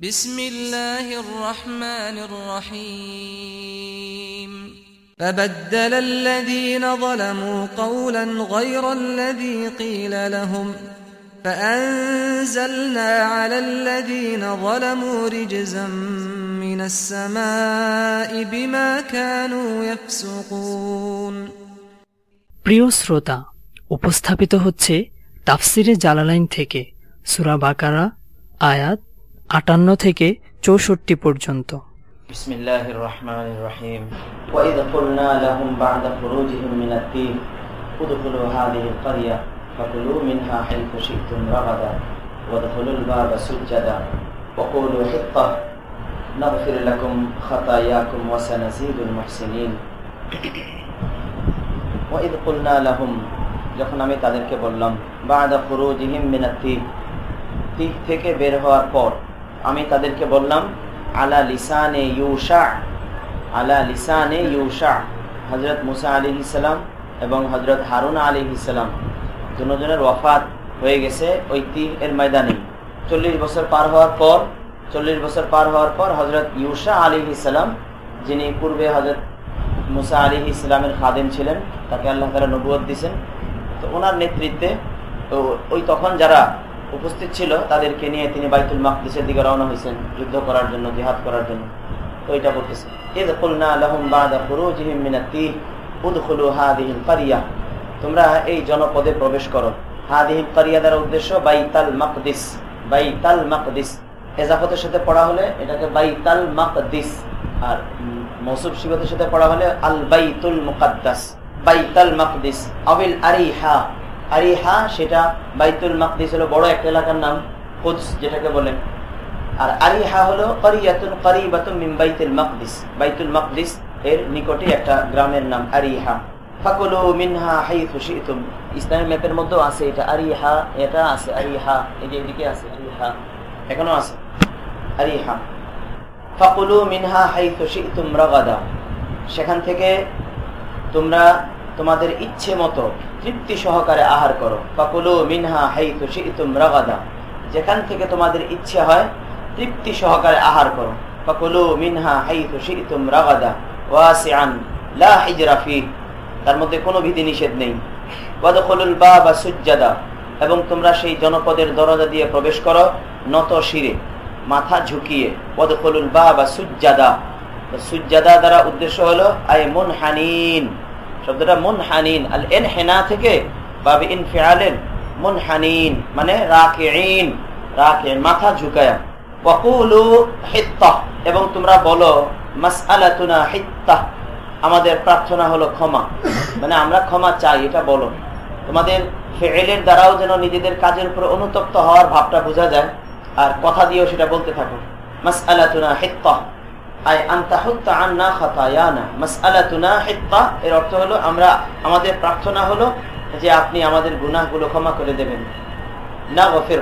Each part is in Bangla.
بسم الله الرحمن الرحيم فبدل الذين ظلموا قولا غير الذي قيل لهم فأنزلنا على الذين ظلموا رجزا من السماء بما كانوا يفسقون প্রিয় শ্রোতা উপস্থাপিত হচ্ছে তাফসিরে জালালাইন থেকে সুরা বাকারা আয়াত আটান্ন থেকে চৌষট্টি পর্যন্ত بسم الله الرحمن الرحيم وإذ قلنا لهم بعد خروجهم من الدين ادخلوا هذه القرية فكلوا منها حيث شئتم رغدا وادخلوا الباب سجدا وقولوا حطة نغفر لكم خطاياكم وسنزيد المحسنين وإذ قلنا لهم যখন আমি তাদেরকে বললাম বাদা ফুরুজিহিম মিনাত্তিব তীর থেকে বের হওয়ার পর আমি তাদেরকে বললাম, আলা লিসানে ইউশা, আলা লিসানে ইউশা। হজরত মুসা আলী ইসালাম এবং হজরত হারুন আলী ইসালাম দুজনের ওয়াফাত হয়ে গেছে ওই তীর ময়দানে চল্লিশ বছর পার হওয়ার পর, চল্লিশ বছর পার হওয়ার পর হজরত ইউশা আলী ইসালাম যিনি পূর্বে হজরত মুসা আলী ইসলামের খাদেম ছিলেন, তাকে আল্লাহ তালা নবুয় দিয়েছেন। তো ওনার নেতৃত্বে ওই তখন যারা উপস্থিত ছিল, তাদেরকে নিয়ে তিনি বাইতুল মাকদিসের দিকে রওনা হয়েছেন যুদ্ধ করার জন্য, জিহাদ করার জন্য। তো এটা বলতেছে তোমরা এই জনপদে প্রবেশ করো। হাদিহিল কারিয়া দ্বারা উদ্দেশ্য বাইতাল মাকদিস বাইতাল মাকদিস। এজাফতের সাথে পড়া হলে এটাকে বাইতাল মাকদিস, আর মৌসুফ শিবতের সাথে পড়া হলে আল বাইতুল মুকাদ্দাস, বাইতাল মাকদিস। আবিল আরিহা। আরিহা সেটা বাইতুল মাকদিস হলো বড় একটা এলাকার নাম, কুদস যেটাকে বলেন আর আরিহা হলো করিয়াতুন করিবাতুন মিন বাইতুল মাকদিস। বাইতুল মাকদিস এর নিকটে একটা গ্রামের নাম আরিহা ফাকুলু মিনহা হাইথু শিতুম। ইসলামী ম্যাপের মধ্যেও আছে এটা। আরিহা এটা আছে। আরিহা এই যে এদিকে আছে আরিহা এখনও আছে। আরিহা ফাকুলু মিনহা হাইথু শিতুম রাগাদা। সেখান থেকে তোমরা তোমাদের ইচ্ছে মতো তৃপ্তি সহকারে আহার করো। ফাকুলু মিনহা হাইথু শিতুম রাগাদা। যেখান থেকে তোমাদের ইচ্ছে হয়, তৃপ্তি সহকারে আহার করো। ফাকুলু মিনহা হাইথু শিতুম রাগাদা। ওয়াসিআন, লা হিজরা ফি। তার মধ্যে কোনো বিধি নিষেধ নেই। ওয়াদখুলুল বাবা সুজ্জাদা। এবং তোমরা সেই জনপদের দরজা দিয়ে প্রবেশ করো, নত শিরে, মাথা ঝুঁকিয়ে। ওয়াদখুলুল বাবা সুজ্জাদা। সুজ্জাদা দ্বারা উদ্দেশ্য হলো, আয় মুন হানিন শব্দটা মুন হানিন আল এন হেনা থেকে ইন ফেয়ালেন মুন হানিন মানে মাথা এবং তোমরা বলো আমাদের প্রার্থনা হলো ক্ষমা। মানে আমরা ক্ষমা চাই, এটা বলো। তোমাদের ফেলের দ্বারাও যেন নিজেদের কাজের উপর অনুতপ্ত হওয়ার ভাবটা বোঝা যায়। আর কথা দিয়েও সেটা বলতে থাকো। মাসআলাতুনা হিত্তাহ এর অর্থ হলো আমরা, আমাদের প্রার্থনা হলো যে আপনি আমাদের গুনাহগুলো ক্ষমা করে দেবেন। না গফির,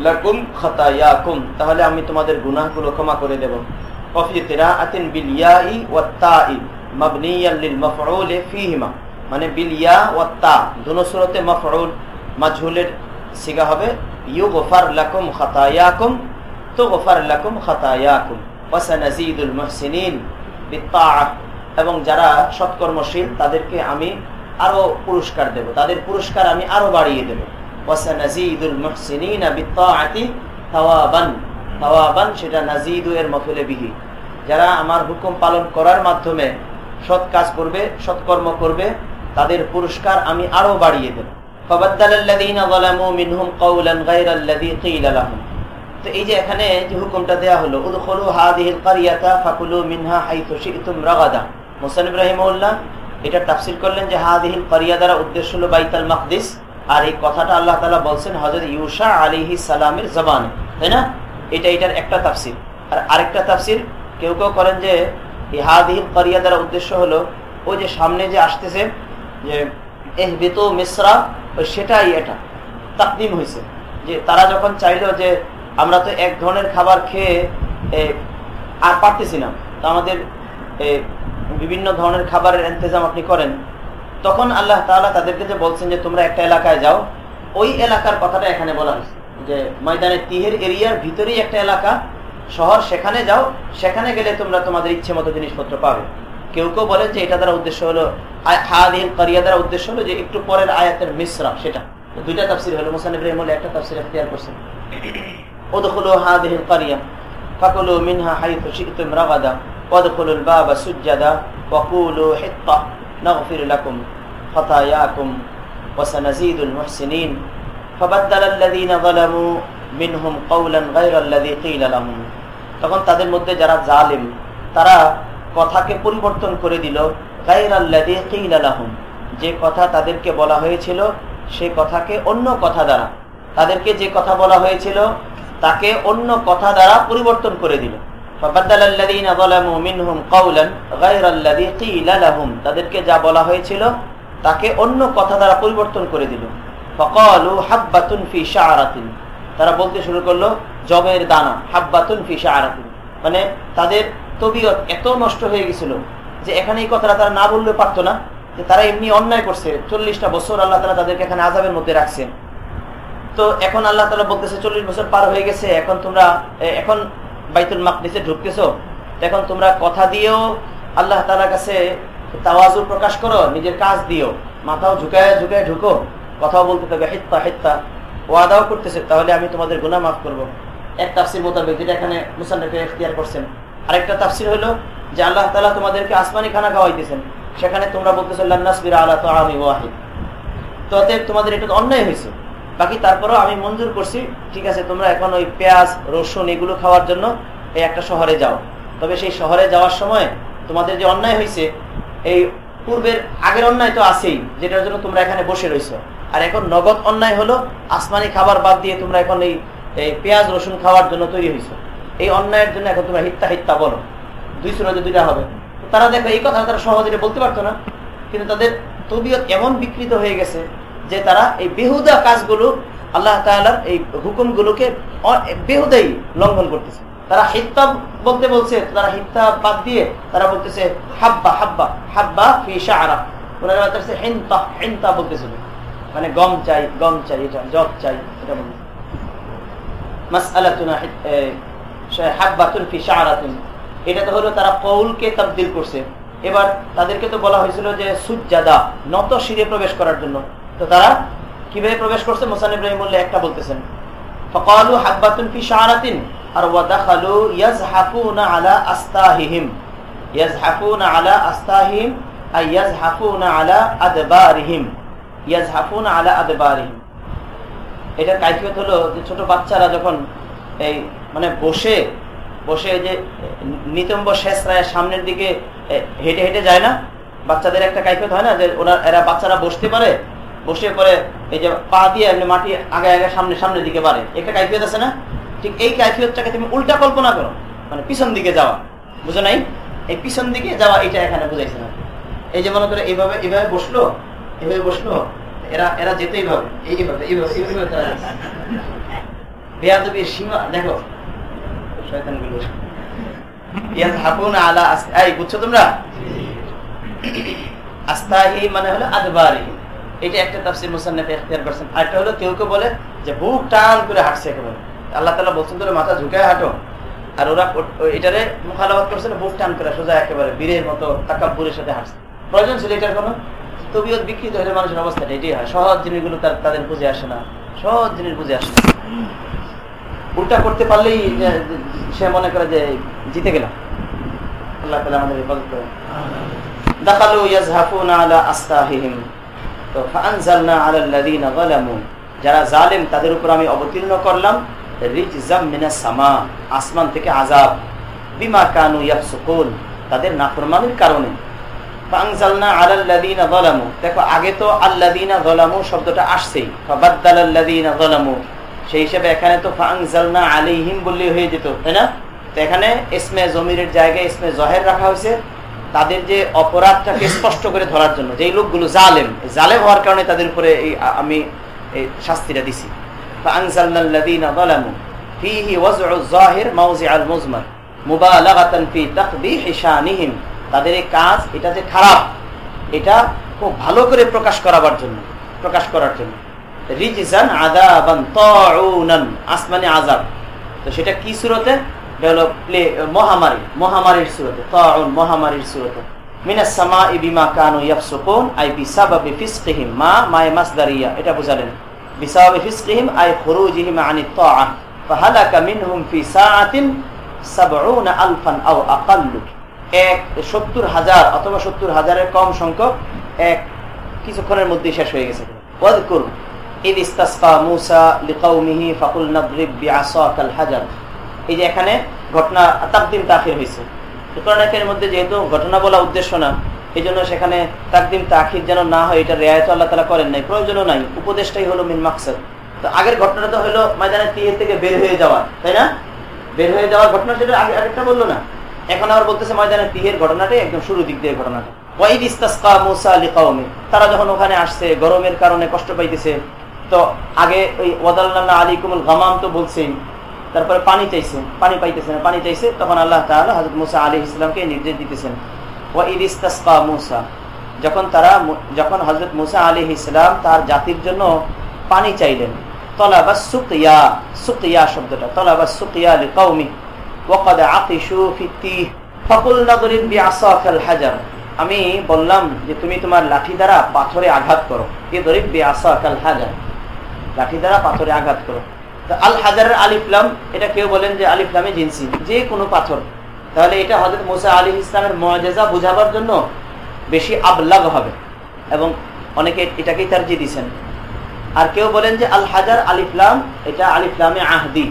লাকুম তাহলে আমি তোমাদের গুনাহগুলো ক্ষমা করে দেব। কফি কিরাআতিন বিল ইয়াই ওয়াত তাই মাবনিয়ান লিল মানে মাফউল সিগা হবে। লাকুম খাতায়াকুম, তুগফার লাকুম এবং যারা সৎকর্মশীল, তাদেরকে আমি আরও পুরস্কার দেব। তাদের পুরস্কার আমি আরও বাড়িয়ে দেব। সেটা নাজিদু এর মফুলে বিহি। যারা আমার হুকুম পালন করার মাধ্যমে সৎ কাজ করবে, সৎকর্ম করবে, তাদের পুরস্কার আমি আরও বাড়িয়ে দেব। ফাবাদ্দালাল্লাযীনা যালামু মিনহুম কাওলান গায়রাল্লাযী ক্বিলা লাহুম। তো এই যে এখানে যে হুকুমটা দেয়া হলো, উদখুলু হাদিহিল কারিয়াতা ফাকুলু মিনহা হাইথু শি'তুম রাগাদা। মুসান্নিফ রাহিমাহুল্লাহ এটা তাফসীর করলেন যে হাদিহিল কারিয়া দ্বারা উদ্দেশ্য হলো বাইতুল মাকদিস। আর এই কথাটা আল্লাহ তাআলা বলছেন হযরত ইউশা আলাইহিস সালামের জবানে, তাই না? এটা এটার একটা তাফসীর। আর আরেকটা তাফসীর, কেউ কেউ করেন যে হাদিহিল কারিয়া দ্বারা উদ্দেশ্য হলো, ওই যে সামনে যে আসতেছে যে এহবিতু মিসরা, ওই সেটাই এটা, তাকদিম হয়েছে যে তারা যখন চাইলো যে আমরা তো এক ধরনের খাবার খেয়ে আর পারতেছি না। তো আমাদের বিভিন্ন ধরনের খাবারের ইন্তজাম আপনি করেন। তখন আল্লাহ তাআলা তাদেরকে যে বলছেন যে, তোমরা একটা এলাকায় যাও। ওই এলাকার কথাটা এখানে বলা হয়েছে। যে ময়দানে তিহের এরিয়ার ভিতরেই একটা এলাকা, শহর, সেখানে যাও। সেখানে গেলে তোমরা তোমাদের ইচ্ছে মতো জিনিসপত্র পাবে। কেউ কেউ বলেন যে, এটা দ্বারা উদ্দেশ্য হলো হাদিন কারিয়া দ্বারা উদ্দেশ্য হলো যে, একটু পরের আয়াতের মিশ্রা সেটা। দুইটা তাফসির হলো। মুসান ইব্রাহিম একটা তাফসির এখতিয়ার করছেন। ওদখুলু হাদিহিল কারিয়া ফাকুলু মিনহা হাইথু শি'তুম রাগাদা ওয়াদখুলুল الباب سجدا وقولوا حطة نغفر لكم خطاياكم وسنزيد المحسنين فبدل الذين ظلموا منهم قولا غير الذي قيل لهم তখন তাদের মধ্যে যারা জালিম তারা কথাকে পরিবর্তন করে দিল গাইরাল্লাদি কিল আলাহুম যে কথা তাদেরকে বলা হয়েছিল সে কথাকে অন্য কথা দ্বারা তাদেরকে যে কথা বলা হয়েছিল তাকে অন্য কথা দ্বারা পরিবর্তন করে দিল। তাদেরকে যা বলা হয়েছিল, তাকে অন্য কথা দ্বারা পরিবর্তন করে দিল। তারা বলতে শুরু করল, জবের দানা, হাব্বাতুন ফি শাহরাতিন মানে তাদের তবিয়ত এত নষ্ট হয়ে গেছিল যে এখানে এই কথাটা তারা না বললে পারতো না। যে তারা এমনি অন্যায় করছে। চল্লিশটা বছর আল্লাহ তালা তাদেরকে এখানে আজাবের মধ্যে রাখছে তো এখন আল্লাহ তালা বলতেছে চল্লিশ বছর পার হয়ে গেছে, এখন তোমরা এখন বাইতুল মাকদিসে ঢুকতেছো। এখন তোমরা কথা দিয়েও আল্লাহ তালার কাছে তাওয়াজু প্রকাশ করো, নিজের কাজ দিও। মাথাও ঝুঁকায় ঝুঁকায় ঢুকো, কথাও বলতে থাকবে হিত্তা হিত্তা, ওয়াদাও করতেছে, তাহলে আমি তোমাদের গুণা মাফ করব। এক তাফসির মোতাবেক, যেটা এখানে মুসান্নফে এখতিয়ার করছেন। আরেকটা তাফসির হলো যে আল্লাহ তালা তোমাদেরকে আসমানি খানা খাওয়াইতেছেন। সেখানে তোমরা বলতেছো, লান্নাসবিরা আল্লাহ তো আমি ওয়াহিদ। তো তোমাদের এটা অন্যায় হয়েছে। বাকি তারপরও আমি মঞ্জুর করছি, ঠিক আছে, তোমরা এখন ওই পেঁয়াজ, রসুন এগুলো খাওয়ার জন্য এই একটা শহরে যাও। তবে সেই শহরে যাওয়ার সময় তোমাদের যে অন্যায় হয়েছে, এই পূর্বের আগের অন্যায় তো আছেই, যেটার জন্য তোমরা এখানে বসে রয়েছ। আর এখন নগদ অন্যায় হলো, আসমানি খাবার বাদ দিয়ে তোমরা এখন এই পেঁয়াজ, রসুন খাওয়ার জন্য তৈরি হয়েছ। এই অন্যায়ের জন্য এখন তোমরা হিত্তা হিত্তা বলো। দুই সুরাজে দুইটা হবে। তারা দেখো, এই কথা তারা সহজে বলতে পারতো না, কিন্তু তাদের তবিয়ত এমন বিকৃত হয়ে গেছে যে তারা এই বেহুদা কাজগুলো আল্লাহ তালার এই হুকুমগুলোকে বেহুদাই লঙ্ঘন করতেছে। তারা হিত্তা বলতে বলছে, তারা হিত্তা বাদ দিয়ে তারা বলতেছে, হাব্বা হাব্বা হাব্বা ফিসা আরা ওনারা বলতেছে বলতেছিল। মানে গম চাই গম চাই, এটা চাই, এটা বলতে এটা তো হলো তারা কৌলকে তাবদিল করছে। এবার তাদেরকে তো বলা হয়েছিল যে সুজাদা নত শিরে প্রবেশ করার জন্য। তো তারা কীভাবে প্রবেশ করছে? মোসান ইব্রাহিম বললে একটা বলতেছেন, ফকালু ফি শাআরাতিন আর ওয়াদাখালু আলা আলা ইয়াজহাফুনা আলা আলা কাইফিয়ত হলো যে ছোট বাচ্চারা যখন এই মানে বসে বসে যে নিতম্ব শেষ রায় সামনের দিকে হেঁটে হেঁটে যায় না? বাচ্চাদের একটা কাইফিয়ত হয় না যে ওরা এরা বাচ্চারা বসতে পারে? বসে পরে এই যে পা দিয়ে মাটি আগে আগে সামনে সামনের দিকে বাড়ে। একটা কাইফিয়ত আছে না? ঠিক এই কাইফিয়তটাকে তুমি উল্টা কল্পনা করো। মানে পিছন দিকে যাওয়া। বুঝো নাই? এই পিছন দিকে যাওয়া, এটা এখানে বুঝাইছে না। এই যে মনে করে এইভাবে এইভাবে বসল এভাবে বসল, এরা এরা যেতে এইভাবে এইভাবে এইভাবে এইভাবে সীমা, দেখো। শয়তানগুলো। আলা এই, বুঝছ তোমরা? আস্তাহি মানে হলো আদবারি এটা একটা তাফসির মুসান্নাফে ইখতিয়ার করছেন। আরেকটা হলো কেউ কেউ বলে যে বুক টান করে হাঁটছে একেবারে। আল্লাহ তালা বলছেন, তোর মাথা ঝুঁকায় হাঁটো। আর ওরা এটারে মুখালাবাদ করছে বুক টান করে সোজা একেবারে বীরের মতো তাকাব্বুরের সাথে হাঁটছে। প্রয়োজন ছিল এটার কোনো? তবিয়ত বিকৃত হলে মানুষের অবস্থাটা এটাই হয়। সহজ জিনিসগুলো তার, তাদের বুঝে আসে না। সহজ জিনিস বুঝে আসে না। উল্টা করতে পারলেই সে মনে করে যে জিতে গেলাম। আল্লাহ তালা আমাদের হেফাজত করে দাখালু ইয়াজহাফুনা আলা আস্তাহিহিম যারা জালেম, তাদের উপর আমি অবতীর্ণ করলাম আসমান থেকে আযাব। বিমা কানু ইয়াফসুকুন, তাদের নাফরমানির কারণে। দেখো আগে তো যালামু শব্দটা আসছেই সেই হিসেবে এখানে তো আলিহিম বললেই হয়ে যেত, তাই না? এখানে ইসমে জমিরের জায়গায় ইসমে জহের রাখা হয়েছে তাদের যে অপরাধটাকে স্পষ্ট করে ধরার জন্য যে লোকগুলো জালেম জালেম হওয়ার কারণে তাদের উপরে এই আমি এই শাস্তিটা দিছি। তাদের এই কাজ, এটা যে খারাপ, এটা খুব ভালো করে প্রকাশ করাবার জন্য, প্রকাশ করার জন্য। রিজান আদাবান আজাব তো সেটা কি সুরতে? মহামারী, মহামারীর সুরতে মহামারীর সুরতে। সামা কানু ইয়াফসুকুন, আই মা, মায়ে মাসদারিয়া, এটা বুঝালেন। আই খুরুজিহিম আনি ফি সাআতিন সাবউনা আলফান আও আকাল্লু। এক, সত্তর হাজার অথবা সত্তর হাজারের কম সংখ্যক, এক, কিছুক্ষণের মধ্যে শেষ হয়ে গেছে। ওয়াদকুর, ইদ ইস্তাসকা মুসা লিকাউমিহি ফাকুল নাদরিব বিআসাকাল হাজার। এই যে এখানে ঘটনা তাকদিম তাখির হয়েছে। কোরআনের মধ্যে যেহেতু ঘটনা বলা উদ্দেশ্য না এই জন্য সেখানে তাকদিম তাখির যেন না হয়, এটা রেয়ায়ত আল্লাহ তালা করেন নাই। প্রয়োজনও নাই, উপদেশটাই হলো মিন মাকসাদ। তো আগের ঘটনাটা তো হলো ময়দানের তীর থেকে বের হয়ে যাওয়া, তাই না? বের হয়ে যাওয়ার ঘটনা সেটা আগে আরেকটা বলল না। এখন আবার বলতেছে ময়দানের তীরের ঘটনাটাই একদম শুরু দিক দিয়ে ঘটনাটা। ওয়াইদ ইস্তাসকা মুসা আলী কাউমি তারা যখন ওখানে আসছে, গরমের কারণে কষ্ট পাইতেছে, তো আগে ওই ওয়াদাল্লাহ আলী কুমুল গামাম তো বলছেই তারপরে পানি চাইছে পানি পাইতেছে না পানি চাইছে, তখন আল্লাহ তাআলা হযরত মুসা আলী ইসলামকে নির্দেশ দিতেছেন ওয়াইদ ইস্তাসকা মুসা যখন তারা যখন হযরত মুসা আলী ইসলাম তার জাতির জন্য পানি চাইলেন, তলাবা সুকিয়া সুকিয়া শব্দটা, তলাবা সুকিয়া লিকাউমি ওয়াকাদ আকিশু ফি ফাকুলনা দরিব বিআসাকাল হাজার আমি বললাম যে তুমি তোমার লাঠি দ্বারা পাথরে আঘাত করো এ দরিব বিআসাকাল হাজার লাঠি দ্বারা পাথরে আঘাত করো। আল হাজারের আলিফলাম এটা কেউ বলেন যে আলিফলামে জিনসি, যে কোনো পাথর। তাহলে এটা হজরত মোসা আলী ইসলামের মজেজা বোঝাবার জন্য বেশি আবলাগ হবে এবং অনেকে এটাকেই তার দিয়েছেন আর কেউ বলেন যে আল হাজার আলিফলাম এটা আলিফলামে আহদি।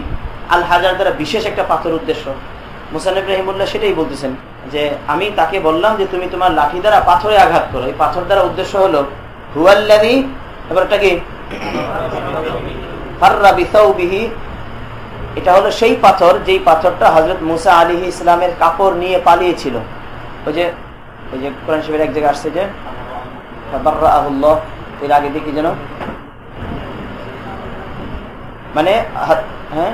আল হাজার দ্বারা বিশেষ একটা পাথর উদ্দেশ্য। মুসানিব রহিমুল্লাহ সেটাই বলতেছেন যে, আমি তাকে বললাম যে তুমি তোমার লাঠি দ্বারা পাথরে আঘাত করো। এই পাথর দ্বারা উদ্দেশ্য হলো হুয়াল্লাদি এবার এটা কি? এটা হলো সেই পাথর, যেই পাথরটা হজরত মুসা আলী ইসলামের কাপড় নিয়ে পালিয়েছিল। ওই যে ওই যে কোরআন শিবের এক জায়গায় আসছে যে এর আগে দেখি যেন। মানে হ্যাঁ?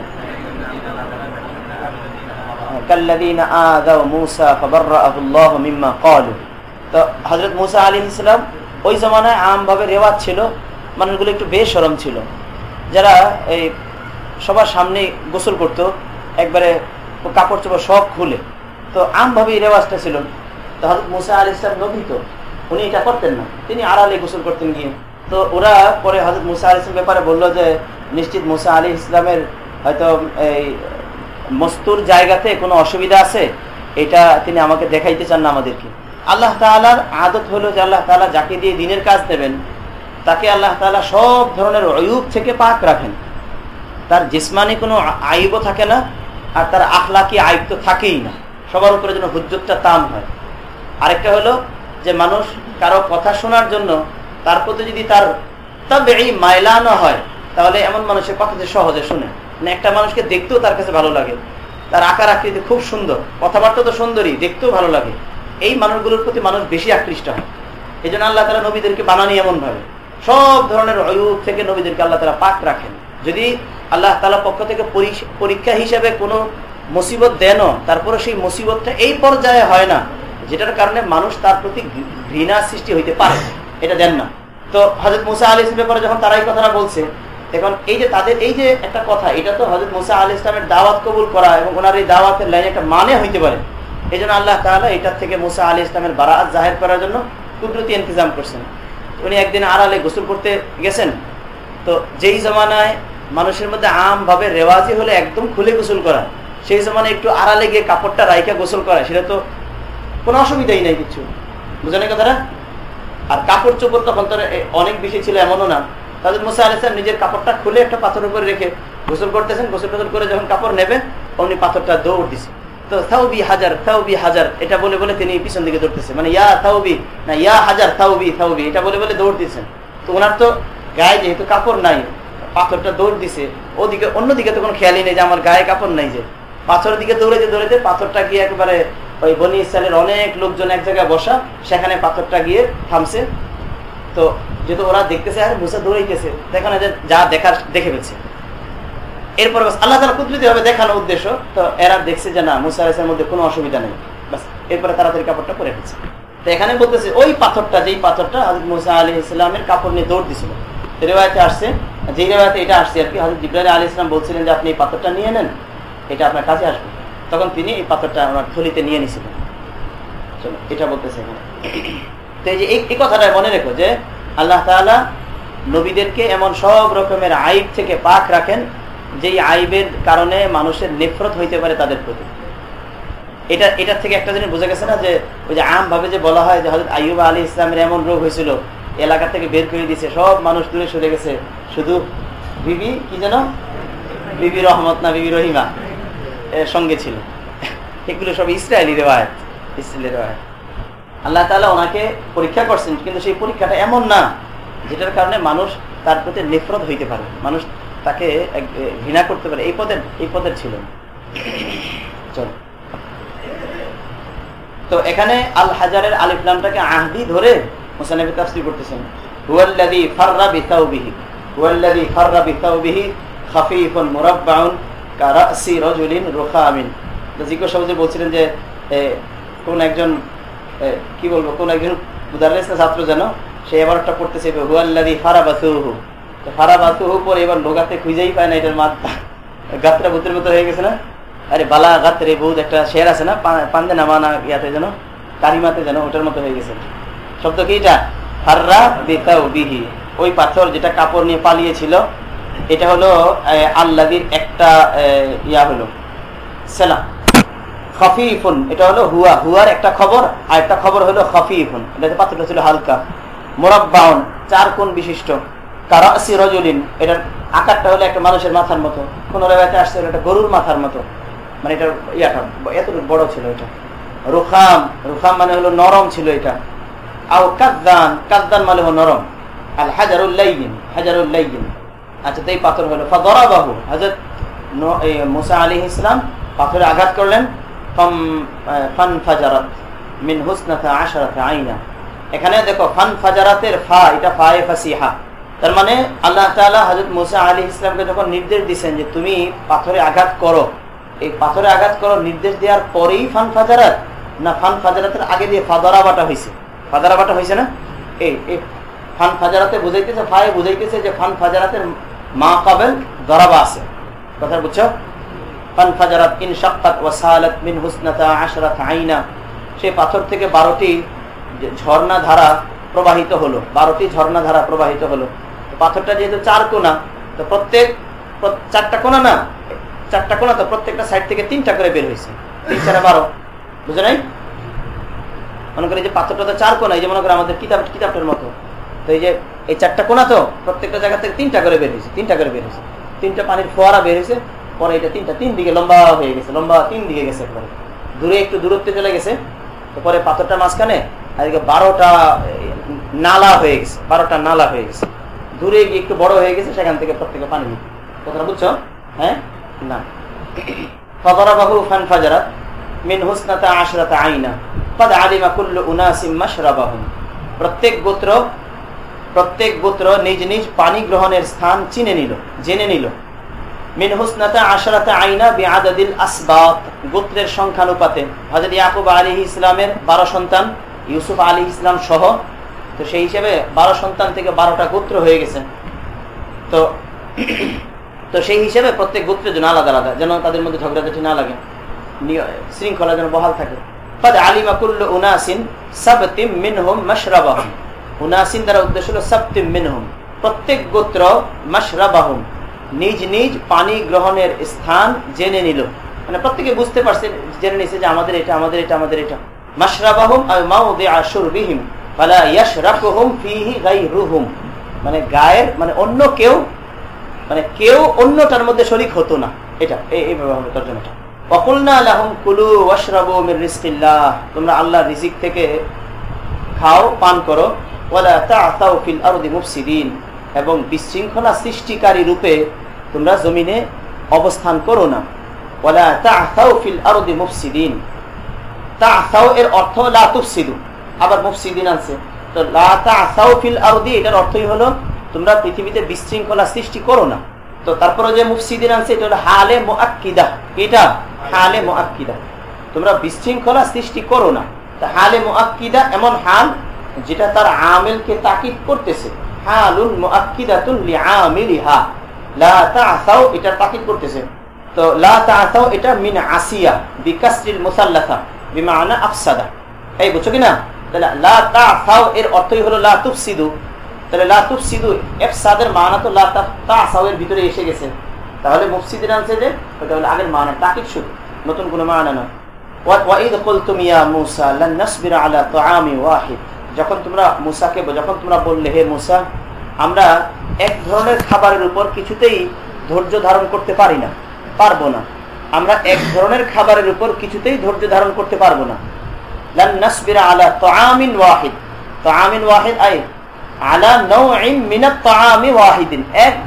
রেওয়াজ ছিল, মানুষগুলো একটু বেসরম ছিল। যারা এই সবার সামনে গোসল করত, একবারে কাপড় চোপড় সব খুলে। তো আমভাবে এই রেওয়াজটা ছিল। তো হজরত মুসা আলী ইসলাম নবী তো, উনি এটা করতেন না। তিনি আড়ালে গোসল করতেন গিয়ে। তো ওরা পরে হজরত মুসা আলী ইসলাম ব্যাপারে বলল যে, নিশ্চিত মুসা আলী ইসলামের হয়তো এই মস্তুর জায়গাতে কোনো অসুবিধা আছে? এটা তিনি আমাকে দেখাইতে চান না আমাদেরকে। আল্লাহ তালার আদত হলো যে আল্লাহ তালা যাকে দিয়ে দিনের কাজ দেবেন তাকে আল্লাহ তালা সব ধরনের অয়ুব থেকে পাক রাখেন। তার জিসমানি কোনো আইবও থাকে না, আর তার আখলাকি আইব তো থাকেই না। সবার উপরে যেন হুজ্জতটা তাম হয়। আরেকটা হলো যে মানুষ কারও কথা শোনার জন্য তার প্রতি যদি তার তবে এই মাইলানো হয়, তাহলে এমন মানুষের কথা যে সহজে শুনে। মানে একটা মানুষকে দেখতেও তার কাছে ভালো লাগে। তার আকার আকৃতি খুব সুন্দর। কথাবার্তা তো সুন্দরী দেখতেও ভালো লাগে। এই মানুষগুলোর প্রতি মানুষ বেশি আকৃষ্ট হয়। এই জন্য আল্লাহ তালা নবীদেরকে বানানি এমন ভাবে সব ধরনের অয়ুব থেকে নবীদেরকে আল্লাহ তালা পাক রাখেন। যদি আল্লাহ তালা পক্ষ থেকে পরীক্ষা হিসাবে কোনো মুসিবত দেন তারপরে সেই মুসিবতটা এই পর্যায়ে হয় না, যেটার কারণে মানুষ তার প্রতি ঘৃণা সৃষ্টি হইতে পারে এটা দেন না। তো হজরত মুসা আলী ইসলামের ব্যাপারে যখন তারা এই কথাটা বলছে, এখন এই যে তাদের, এই যে একটা কথা, এটা তো হজরত মুসা আলী ইসলামের দাওয়াত কবুল করা এবং ওনার এই দাওয়াতের লাইনে একটা মানে হইতে পারে। এই আল্লাহ তাহলে এটার থেকে মুসা আলী ইসলামের বারাত জাহের করার জন্য কুদরতি ইন্তজাম করছেন। উনি একদিন আড়ালে গোসল করতে গেছেন। তো যেই জমানায় মানুষের মধ্যে আমভাবে রেওয়াজি হলে একদম খুলে গোসল করা, সেই জমানায় একটু আড়ালে গিয়ে কাপড়টা রাইকা গোসল করা, সেটা তো কোনো অসুবিধাই নাই কিছু। বুঝলেন কথাটা? আর কাপড় চোপড় তখন তো অনেক বেশি ছিল, এমনও না। তাদের মুসা আলি সাহেব নিজের কাপড়টা খুলে একটা পাথরের উপরে রেখে গোসল করতেছেন, গোসল টোসল করে যখন কাপড় নেবেন, অমনি পাথরটা দৌড় দিছে। তো হাজার হাজার, এটা বলে বলে তিনি পিছন দিকে মানে ইয়া না ইয়া হাজার এটা বলে বলে দৌড় দিচ্ছেন তো ওনার তো গায়ে যেহেতু কাপড় নাই, পাথরটা দৌড় দিছে, ওদিকে, অন্যদিকে তো কোনো খেয়ালই নেই যে আমার গায়ে কাপড় নাই যে। পাথরের দিকে দৌড়েছে দৌড়েছে পাথরটা গিয়ে একেবারে ওই বনি ইসরায়েলের অনেক লোকজন এক জায়গায় বসা, সেখানে পাথরটা গিয়ে থামছে। তো যেহেতু ওরা দেখতেছে আর মুসা দৌড়াইতেছে দেখানো যে যা দেখার, দেখে ফেলছে। এরপর আল্লাহ তালা কুদরতি ভাবে দেখানো উদ্দেশ্য, তো এরা দেখছে যে না, মুসা মধ্যে কোনো অসুবিধা নেই। এরপরে তাড়াতাড়ি কাপড়টা পরে ফেলছে। তো এখানে বলতেছে, ওই পাথরটা, যেই পাথরটা হাজর মুসা আলী ইসলামের কাপড় নিয়ে দৌড় দিছিল। রেওয়ায়তে আসছে যেই রেওয়ায়তে এটা আসছে আর কি হাজর জিব্রাহ আলী ইসলাম বলছিলেন যে, আপনি এই পাথরটা নিয়ে নেন, এটা আপনার কাছে আসবে। তখন তিনি এই পাথরটা আমার থলিতে নিয়ে নিছিলেন। এটা বলতেছে এখানে। তো এই যে, এই কথাটা মনে রেখো যে, আল্লাহ তালা নবীদেরকে এমন সব রকমের আইব থেকে পাক রাখেন যেই আইবের কারণে মানুষের নেফরত হইতে পারে তাদের প্রতি। এটা, এটার থেকে একটা জিনিস বোঝা গেছে না যে, ওই যে আম ভাবে যে বলা হয় যে হজরত আইব আলী ইসলামের এমন রোগ হয়েছিল, এলাকা থেকে বের করে দিয়েছে সব মানুষ দূরে সরে গেছে। শুধু বিবি, কি যেন? বিবি রহমত না বিবি রহিমা সঙ্গে ছিল। এগুলো সব ইসরায়েলি রেওয়ায়ত ইসরায়েলি রেওয়ায়ত। আল্লাহ তালা ওনাকে পরীক্ষা করছেন, কিন্তু সেই পরীক্ষাটা এমন না, যেটার কারণে মানুষ তার প্রতি নেফরত হইতে পারে। মানুষ তাকে ঘৃণা করতে পারে। এই পদের এই পদের ছিল তো এখানে আল হাজারের আল ইসলামটাকে আহদি ধরে করতেছেন। হুয়াল্লাযী ফাররা বিতাওবিহি হুয়াল্লাযী ফাররা বিতাওবিহি খাফীফুন মুরাব্বাউন কারাসি রাজুলিন বলছিলেন যে কোন একজন কি বলব, কোন একজন ছাত্র যেন সে এবার একটা পড়তেছে হুয়াল্লাযী ফারাবাতুহু ফারাবাতুহু পরে এবার লোগাতে খুঁজেই পায় না এটার মাত্রা গাত্রা ভূতের মতো হয়ে গেছে না? আরে বালা গাত্রে বহুত একটা শের আছে না? পান্দে নামানা ইয়াতে যেন, কারিমাতে যেন, ওটার মতো হয়ে গেছে। শব্দ কি এটা? ফাররা বেতাও বিহি। ওই পাথর যেটা কাপড় নিয়ে পালিয়েছিল, এটা হলো আল্লাদির একটা ইয়া হলো। সেলা খফিফুন, এটা হলো হুয়া। হুয়ার একটা খবর, আর একটা খবর হলো খফিফুন। এটা পাথরটা ছিল হালকা। মোরাব্বাউন, চার কোন বিশিষ্ট। কারাসি রজলিন, এটার আকারটা হলো একটা মানুষের মাথার মতো। কোন রেবাতে আসছে একটা গরুর মাথার মতো। মানে এটা ইয়াটা এত বড় ছিল এটা। রুখাম রুখাম মানে হলো নরম ছিল এটা। আও কাদ্দান কাদ্দান মানে হলো নরম। আল হাজারুল্লাইন হাজারুল্লাইন আচ্ছা তো এই পাথর হলো ফাদরাবাহু। হযরত মুসা আলাইহিস ইসলাম পাথরে আঘাত করলেন। ফম ফান ফাজারাত মিন হুসনাতা আশরাতা আইনা। এখানে দেখো ফান ফাজারাতের ফা, এটা ফায়ে ফাসিহা তার মানে আল্লাহ তাআলা হযরত মোসা আলী ইসলামকে যখন নির্দেশ দিয়েছেন যে তুমি পাথরে আঘাত করো, এই পাথরে আঘাত করো নির্দেশ দেওয়ার পরেই ফান ফাজারাত? না, ফান ফাজারাতের আগে দিয়ে ফাদারা বাটা হয়েছে ফাদারা বাটা হয়েছে না? এই ফান ফাজারাতে বুঝাইতেছে, ফায়ে বুঝাইতেছে যে ফান ফাজারাতের মা কাবেল দরাবা আছে। কথা বুঝছ? ফান ফাজারাত ইন শাক্কাত ওয়া সালাত মিন হুসনাতা আশরাত আইনা। সেই পাথর থেকে বারোটি ঝর্ণা ধারা প্রবাহিত হলো, বারোটি ঝর্ণা ধারা প্রবাহিত হলো। পাথরটা যেহেতু চার কোনা তো প্রত্যেক চারটা কোনা না? চারটা কোনা তো প্রত্যেকটা সাইড থেকে তিনটা করে বের হয়েছে। তিন বারো। বুঝে নাই? মনে করি যে পাথরটা তো চার কোনা এই যে মনে করে আমাদের কিতাব কিতাবটার মতো। তো এই যে, এই চারটা কোনা তো প্রত্যেকটা জায়গা থেকে তিনটা করে বের হয়েছে, তিনটা করে বের হয়েছে। তিনটা পানির ফোয়ারা বের হয়েছে, পরে এটা তিনটা, তিন দিকে লম্বা হয়ে গেছে, লম্বা তিন দিকে গেছে একবারে। দূরে একটু দূরত্বে চলে গেছে, তো পরে পাথরটা মাঝখানে, আর বারোটা নালা হয়ে গেছে, বারোটা নালা হয়ে গেছে। দূরে গিয়ে একটু বড় হয়ে গেছে, সেখান থেকে প্রত্যেকে পানি নিতে কথাটা বুঝছ? হ্যাঁ? না। নিজ নিজ পানি গ্রহণের স্থান চিনে জেনে মিন আইনা গোত্রের সংখ্যানুপাতে। হযরত ইয়াকুব আলী ইসলামের বারো সন্তান, ইউসুফ আলী ইসলাম সহ তো সেই হিসেবে 12 সন্তান থেকে 12টা গোত্র হয়ে গেছে। তো তো সেই হিসেবে প্রত্যেক গোত্রের জন্য আলাদা আলাদা, যেন তাদের মধ্যে ঝগড়াঝাটি না লাগে শৃঙ্খলা যেন বহাল থাকে। প্রত্যেক গোত্র মাসরাবাহুম নিজ নিজ পানি গ্রহণের স্থান জেনে নিল। মানে প্রত্যেকে বুঝতে পারছে, জেনে নিছে যে আমাদের এটা আমাদের এটা আমাদের এটা। মাসরাবাহুম বিহিম মানে গায়ের মানে অন্য কেউ মানে কেউ অন্যটার মধ্যে শরিক হতো না। এটা এইভাবে হবে তর্জমাটা তোমরা আল্লাহ রিজিক থেকে খাও, পান করো। এবং বিশৃঙ্খলা সৃষ্টিকারী রূপে তোমরা জমিনে অবস্থান করো না। এর অর্থ লাতুফসিদু আবার মুফসিদিন আছে তো ফিল আরদি, এটার অর্থই হলো তোমরা পৃথিবীতে বিশৃঙ্খলা সৃষ্টি করো না। তো তারপরে যে মুফসিদিন আনছে, এটা হলো হালে মোয়াক্কিদা এটা হালে মোয়াক্কিদা তোমরা বিশৃঙ্খলা সৃষ্টি করো না। তা হালে মোয়াক্কিদা এমন হাল যেটা তার আমেলকে তাকিদ করতেছে। হালুন মোয়াক্কিদাতুন লিআমিলিহা। লা এটা তাকিদ করতেছে। তো লা এটা মিন আসিয়া, বিকাসরিল মুসাল্লাসা, বিমানা আফসাদা। এই বুঝছ কি না? তাহলে লা এর অর্থই হলো তাহলে তো এর ভিতরে এসে গেছে। তাহলে যে, ওটা আগের নতুন কোনো মানা যখন তোমরা মুসাকে যখন তোমরা বললে, হে মুসা, আমরা এক ধরনের খাবারের উপর কিছুতেই ধৈর্য ধারণ করতে পারি না, পারব না। আমরা এক ধরনের খাবারের উপর কিছুতেই ধৈর্য ধারণ করতে পারব না। এক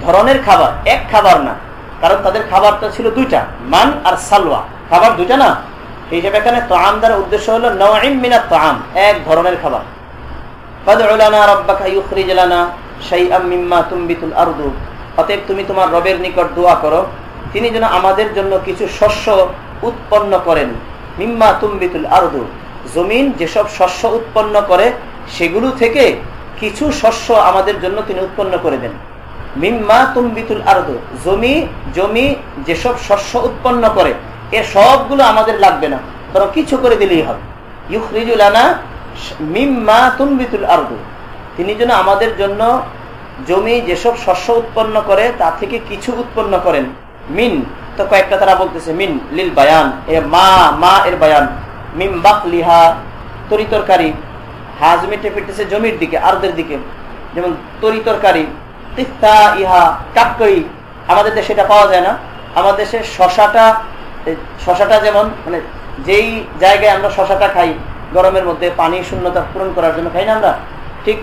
ধরনের খাবার, এক খাবার না। কারণ তাদের খাবারটা ছিল দুইটা, মান আর সালওয়া। খাবার দুইটা না? এই হিসেবে এখানে তাআম দ্বারা উদ্দেশ্য হলো তাআম, এক ধরনের খাবার। অতএব তুমি তোমার রবের নিকট দোয়া করো, তিনি যেন আমাদের জন্য কিছু শস্য উৎপন্ন করেন। মিম্মা তুমবিতুল আরদু। জমিন যেসব শস্য উৎপন্ন করে, সেগুলো থেকে কিছু শস্য আমাদের জন্য তিনি উৎপন্ন করে দেন। মিম্মা তুমবিতুল আরদু, জমি জমি যেসব শস্য উৎপন্ন করে এর সবগুলো আমাদের লাগবে না, বরং কিছু করে দিলেই হবে। ইউখরিজুল আনা মিম্মা তুমবিতুল আরদু, তিনি যেন আমাদের জন্য জমি যেসব শস্য উৎপন্ন করে, তা থেকে কিছু উৎপন্ন করেন। মিন, তো কয়েকটা তারা বলতেছে, মিন, লিল বায়ান, এ মা মা এর বায়ান। মিম বাক লিহা তরি তরকারি হাজমিটে ফিরতেছে জমির দিকে, আরদের দিকে, যেমন তরি তরকারি তিস্তা ইহা কাকই আমাদের দেশে এটা পাওয়া যায় না। আমাদের দেশে শশাটা শশাটা যেমন মানে যেই জায়গায় আমরা শশাটা খাই, গরমের মধ্যে পানি শূন্যতা পূরণ করার জন্য খাই না আমরা, ঠিক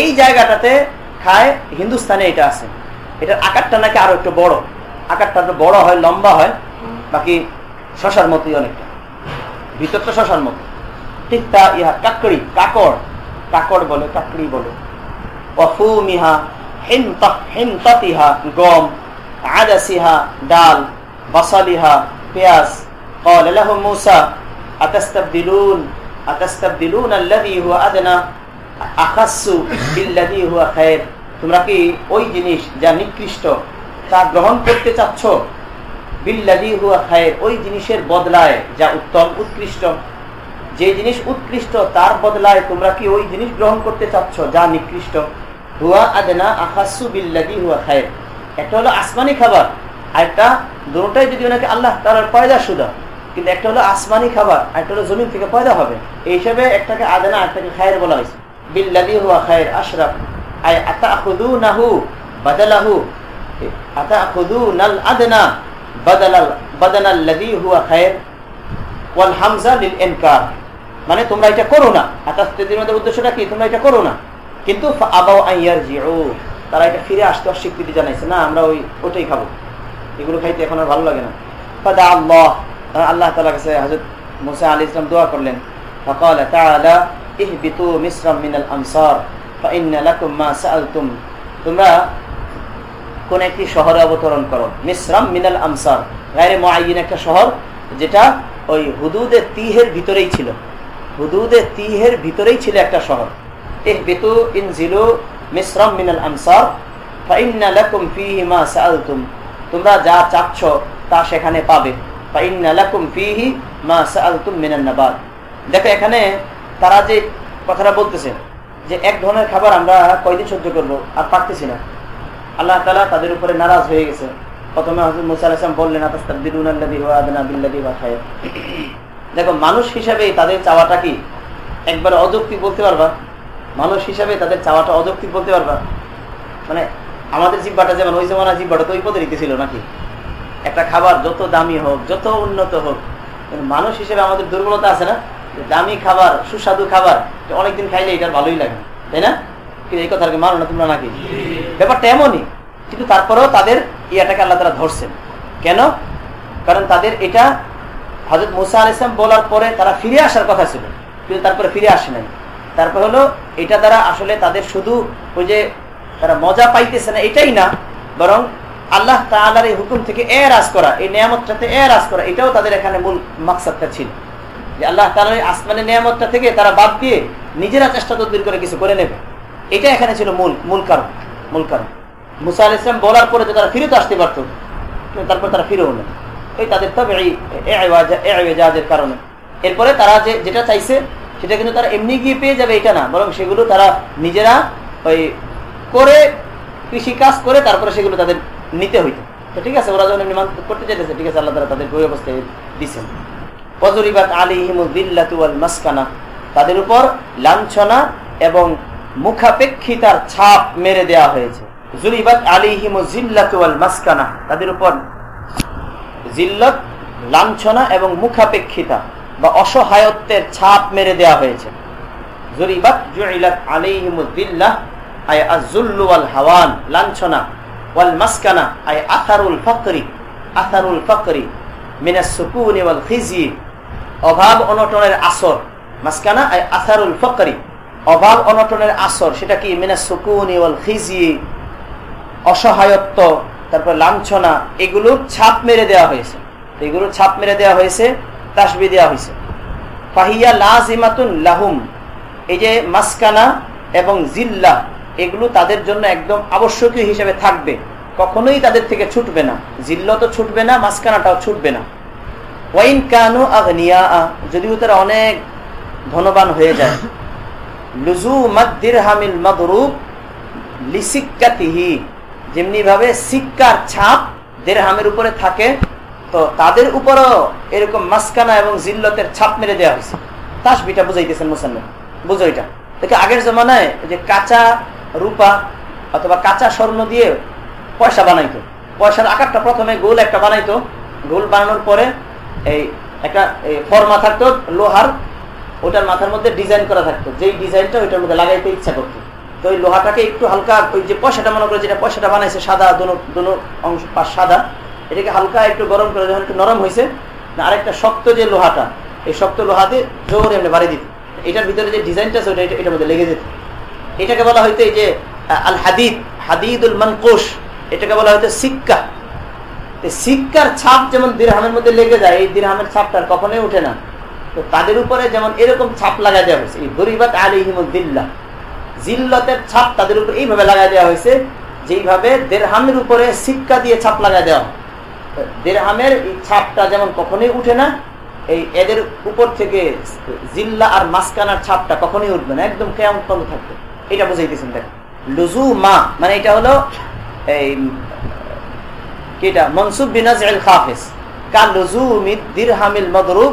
এই জায়গাটাতে খায় হিন্দুস্তানে এটা আছে। এটার আকারটা নাকি আরও একটু বড়। আকারটা বড় হয়, লম্বা হয়, বাকি শশার মতোই অনেকটা। ভিতরটা শশার মতো ঠিক তা ইহা কাকড়ি কাকড় কাকড় বলে কাকড়ি বলে অফুমিহা হিমতিহা গম আদাসিহা ডাল বাসালিহা পেঁয়াজ قال لهم موسى أتستبدلون أتستبدلون الذي هو أدنى আকাশু বিল্লাদি হুয়া খায়ের তোমরা কি ওই জিনিস যা নিকৃষ্ট তা গ্রহণ করতে চাচ্ছ বিল্লাদি হুয়া ওই জিনিসের বদলায় যা উত্তম, উৎকৃষ্ট। যে জিনিস উৎকৃষ্ট, তার বদলায় তোমরা কি ওই জিনিস গ্রহণ করতে চাচ্ছ যা নিকৃষ্ট? হুয়া আকাশু বিল্লাদি হুয়া খায়ের। একটা হলো আসমানি খাবার দুটাই যদি আল্লাহ পয়দা সুদা কিন্তু একটা হলো আসমানি খাবার, আর একটা হলো জমিন থেকে পয়দা হবে। এই হিসাবে একটাকে আদনা একটাকে খায়ের বলা হয়েছে। বিল্লাদি হুয়া খায়ের, আশরাফ। আই আতাখুদুনাহু বাদালাহু। আতাখুদুনাল আদনা। বাদালাল বাদানাল্লাযী হুয়া খায়ের ওয়াল হামজা লিল ইনকার মানে তোমরা এটা করো না আতাস্তাদির মধ্যে উদ্দেশ্যটা কি তোমরা এটা করো না কিন্তু আবাও আইয়ারজিউ তারা এটা ফিরে আসতে অস্বীকৃতি জানাইছে না আমরা ওই ওটাই খাবো এগুলো খাইতে এখন আর ভালো লাগে না ফাদা আল্লাহ আল্লাহ তাআলা কাছে হযরত মুসা আলাইহিস সালাম দোয়া করলেন فقال تعالى اهبطوا مصرا من الانصار فان لكم ما سالتم তোমরা কোন একটি শহরে অবতরণ করো। মিসরাম মিনাল আমসার, গায়রে মুআয়্যিন একটা শহর, যেটা ওই হুদুদে তিহের ভিতরেই ছিল। হুদুদে তিহের ভিতরেই ছিল একটা শহর। ইহবিতু ইনজিলু মিসরাম মিনাল আমসার, ফাইন্না লাকুম ফীহি মা সাআলতুম। তোমরা যা চাচ্ছ তা সেখানে পাবে। দেখো এখানে তারা যে কথাটা বলতেছে, যে এক ধরনের খাবার আমরা কয়দিন সহ্য করব আর পারতেছি না। আল্লাহ তালা তাদের উপরে নারাজ হয়ে গেছে। প্রথমে হজরত মুসা আলাইসলাম বললেন দেখো, মানুষ হিসাবে তাদের চাওয়াটা কি? একবার অযৌক্তিক বলতে পারবা? মানুষ হিসাবে তাদের চাওয়াটা অযৌক্তিক বলতে পারবা? মানে আমাদের জিব্বাটা যেমন ওই জমানা জিব্বাটা তো ওই পদে ছিল নাকি? একটা খাবার যত দামি হোক, যত উন্নত হোক মানুষ হিসেবে আমাদের দুর্বলতা আছে না? দামি খাবার, সুস্বাদু খাবার অনেকদিন খাইলে এটার ভালোই লাগে, তাই না? কিন্তু এই কথা মানো না তোমরা নাকি? ব্যাপারটা এমনই, কিন্তু তারপরেও তাদের ইয়াটাকে আল্লাহ তারা ধরছেন। কেন? কারণ তাদের এটা হজরত মুসা আল ইসলাম বলার পরে তারা ফিরে আসার কথা ছিল, কিন্তু তারপরে ফিরে আসে নাই। তারপর হলো, এটা দ্বারা আসলে তাদের শুধু ওই যে তারা মজা পাইতেছে না, এটাই না, বরং আল্লাহ তালার এই হুকুম থেকে এ রাজ করা, এই নিয়ামতটাতে এ রাজ করা, এটাও তাদের এখানে মূল মাকসাদটা ছিল। যে আল্লাহ তালার এই আসমানের নিয়ামতটা থেকে তারা বাদ দিয়ে নিজেরা চেষ্টা তদবির করে কিছু করে নেবে। এটা এখানে ছিল মূল মূল কারণ। মূল কারণ। মুসা আল ইসলাম বলার পরে তো তারা ফিরে আসতে পারত। কিন্তু তারপর তারা ফিরেও না। এই তাদের তবে এজাজের কারণে। এরপরে তারা যে, যেটা চাইছে, সেটা কিন্তু তারা এমনি গিয়ে পেয়ে যাবে, এটা না। বরং সেগুলো তারা নিজেরা ওই করে কৃষি কাজ করে তারপরে সেগুলো তাদের নিতে হইতো। তো ঠিক আছে, ওরা যখন এমনি করতে চাইতেছে, ঠিক আছে, আল্লাহ তারা তাদের ওই অবস্থায় দিচ্ছেন পজরিবাত আলী হিমুদ্দিল্লাতুয়াল মাসকানা। তাদের উপর লাঞ্ছনা এবং মুখাপেক্ষিতার ছাপ মেরে দেয়া হয়েছে। জুরিবাত আলী হিমুজিল্লাতুয়াল মাসকানা। তাদের উপর জিল্লত, লাঞ্ছনা এবং মুখাপেক্ষিতা বা অসহায়ত্বের ছাপ মেরে দেয়া হয়েছে। জুরিবাত জুইলাত আলাইহিমুদ্দিল্লাহ আয় আজুল্লু ওয়াল হাওয়ান, লাঞ্ছনা ওয়াল মাসকানা আয় আথারুল ফকরি আথারুল ফকরি মিনাস সুকুন ওয়াল খিজি অভাব অনটনের আসর, মাসকানা আয় আথারুল ফকরি। অভাব অনটনের আসর, সেটা কি? মিনাস সুকুন অসহায়ত্ব, তারপর লাঞ্ছনা এগুলোর ছাপ মেরে দেওয়া হয়েছে। এগুলো ছাপ মেরে দেওয়া হয়েছে, তাসবি দেওয়া হয়েছে। ফাহিয়া লাজিমাতুন লাহুম, এই যে মাসকানা এবং জিল্লা, এগুলো তাদের জন্য একদম আবশ্যকীয় হিসেবে থাকবে। কখনোই তাদের থেকে ছুটবে না। জিল্ল তো ছুটবে না, মাসকানাটাও ছুটবে না। ওয়াইন কানু আগনিয়া যদিও তারা অনেক ধনবান হয়ে যায়। সিক্কার ছাপ উপরে থাকে, তো তাদের উপরও এরকম মাসকানা এবং জিল্লতের ছাপ মেরে দেওয়া হয়েছে। বুঝাইতেছেন বুঝো এটা। দেখে আগের জমানায় যে কাঁচা রূপা অথবা কাঁচা স্বর্ণ দিয়ে পয়সা বানাইতো। পয়সার আকারটা প্রথমে গোল একটা বানাইতো। গোল বানানোর পরে এই একটা ফর্মা থাকতো লোহার। ওটার মাথার মধ্যে ডিজাইন করা থাকতো। যেই ডিজাইনটা ওইটার মধ্যে লাগাইতে ইচ্ছা করতো। তো ওই লোহাটাকে একটু হালকা ওই যে পয়সাটা, মনে করে যেটা পয়সাটা বানাইছে, সাদা দোনো দোনো অংশ সাদা, এটাকে হালকা একটু গরম করে যখন একটু নরম হয়েছে আরেকটা শক্ত যে লোহাটা, এই শক্ত লোহাতে জোর এমনি বাড়ি দিত। এটার ভিতরে যে ডিজাইনটা আছে, ওটা এটার মধ্যে লেগে যেত। এটাকে বলা হয়তো এই যে আল হাদিদ হাদিদুল মানকোষ এটাকে বলা হয়তো সিক্কা। সিক্কার ছাপ যেমন দিরহামের মধ্যে লেগে যায়, এই দিরহামের ছাপটা কখনোই উঠে না। তো তাদের উপরে যেমন এরকম ছাপ লাগাই দেওয়া হয়েছে গরিবাত আলিহিমুদ্দিল্লা জিল্লতের ছাপ তাদের উপর এইভাবে লাগাই দেওয়া হয়েছে, যেইভাবে দেড়হামের উপরে সিক্কা দিয়ে ছাপ লাগাই দেওয়া দেড়হামের এই ছাপটা যেমন কখনোই উঠে না, এই এদের উপর থেকে জিল্লা আর মাসকানার ছাপটা কখনোই উঠবে না, একদম কেমন পর্যন্ত থাকবে। এটা বুঝাইতেছেন দেখ লুজু মা মানে এটা হলো এই, কিটা, মনসুব বিনাজ খাফেস কা লুজু দিরহামিল মদরুব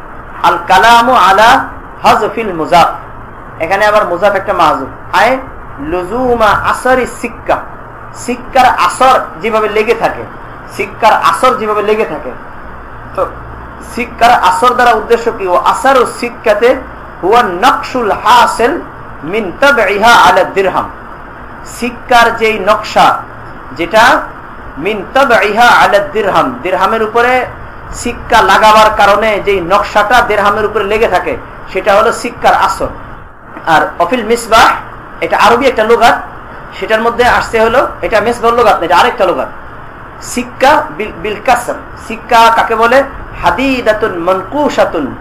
আল কালামু আলা হজফিল মুজাফ। এখানে আবার মুজাফ একটা মাহজুব আয় লুজুমা আসরি সিক্কা। সিক্কার আসর যেভাবে লেগে থাকে, সিক্কার আসর যেভাবে লেগে থাকে, তো সিক্কার আসর দ্বারা উদ্দেশ্য কি? ও আসার ও সিক্কাতে হুয়া নকশুল হাসেল মিন তাবইহা আলা দিরহাম। সিক্কার যেই নকশা, যেটা মিন তাবইহা আলা দিরহাম, দিরহামের উপরে সিক্কা লাগাবার কারণে যেই নকশাটা দেড়হামের উপরে লেগে থাকে, সেটা হলো সিক্কার আসর আর অফিল মিসবাহ, এটা আরবি একটা লোগাত, সেটার মধ্যে আসতে হলো, এটা মেসবাহ লোগাত না, এটা আরেকটা লোগাত। সিক্কা বিল কাসর সিক্কা কাকে বলে? হাদিদাতুন মনকুশাতুন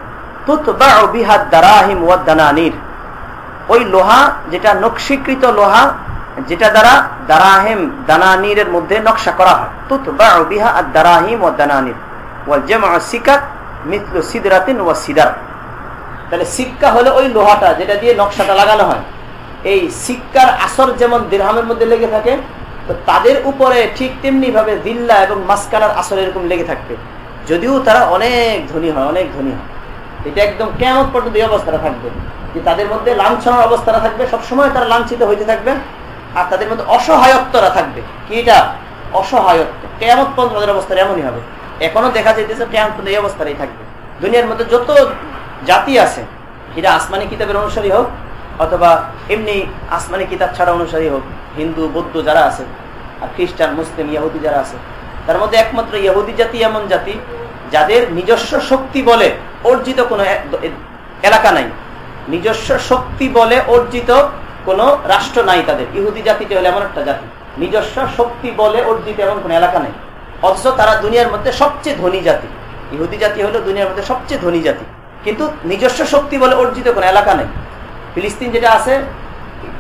তুতবাউ বিহাদ দারাহিম ওয়াদ দানানির। ওই লোহা, যেটা নকশীকৃত লোহা, যেটা দ্বারা দারাহিম, দানানিরের মধ্যে নকশা করা হয়। তুতবাউ বিহা আদ দারাহিম ওয়াদ দানানির। ওয়াল জামা সিকাত তাহলে সিক্কা হলো ওই লোহাটা যেটা দিয়ে নকশাটা লাগানো হয়। এই সিক্কার আসর যেমন দিরহামের মধ্যে লেগে থাকে, তো তাদের উপরে ঠিক তেমনি ভাবে দিল্লা এবং মাসকানার আসর এরকম লেগে থাকবে। যদিও তারা অনেক ধনী হয়, অনেক ধনী হয়। এটা একদম কেমন পর্যন্ত এই অবস্থাটা থাকবে। যে তাদের মধ্যে লাঞ্ছনার অবস্থাটা থাকবে, সবসময় তারা লাঞ্ছিত হইতে থাকবে আর তাদের মধ্যে অসহায়ত্বরা থাকবে। কি এটা? অসহায়ত্ব। কেমন পর্যন্ত তাদের অবস্থা এমনই হবে। এখনও দেখা যাইতেছে কেমন এই অবস্থাটাই থাকবে। দুনিয়ার মধ্যে যত জাতি আছে এটা আসমানি কিতাবের অনুসারী হোক, অথবা এমনি আসমানি কিতাব ছাড়া অনুসারী হোক, হিন্দু, বৌদ্ধ যারা আছে, আর খ্রিস্টান, মুসলিম ইয়াহুদি যারা আছে, তার মধ্যে একমাত্র ইহুদি জাতি এমন জাতি যাদের নিজস্ব শক্তি বলে অর্জিত কোনো এলাকা নাই। নিজস্ব শক্তি বলে অর্জিত কোনো রাষ্ট্র নাই তাদের। ইহুদি জাতিটি হলো এমন একটা জাতি। নিজস্ব শক্তি বলে অর্জিত এমন কোনো এলাকা নেই। অথচ তারা দুনিয়ার মধ্যে সবচেয়ে ধনী জাতি। ইহুদি জাতি হলো দুনিয়ার মধ্যে সবচেয়ে ধনী জাতি। কিন্তু নিজস্ব শক্তি বলে অর্জিত কোনো এলাকা নেই। ফিলিস্তিন যেটা আছে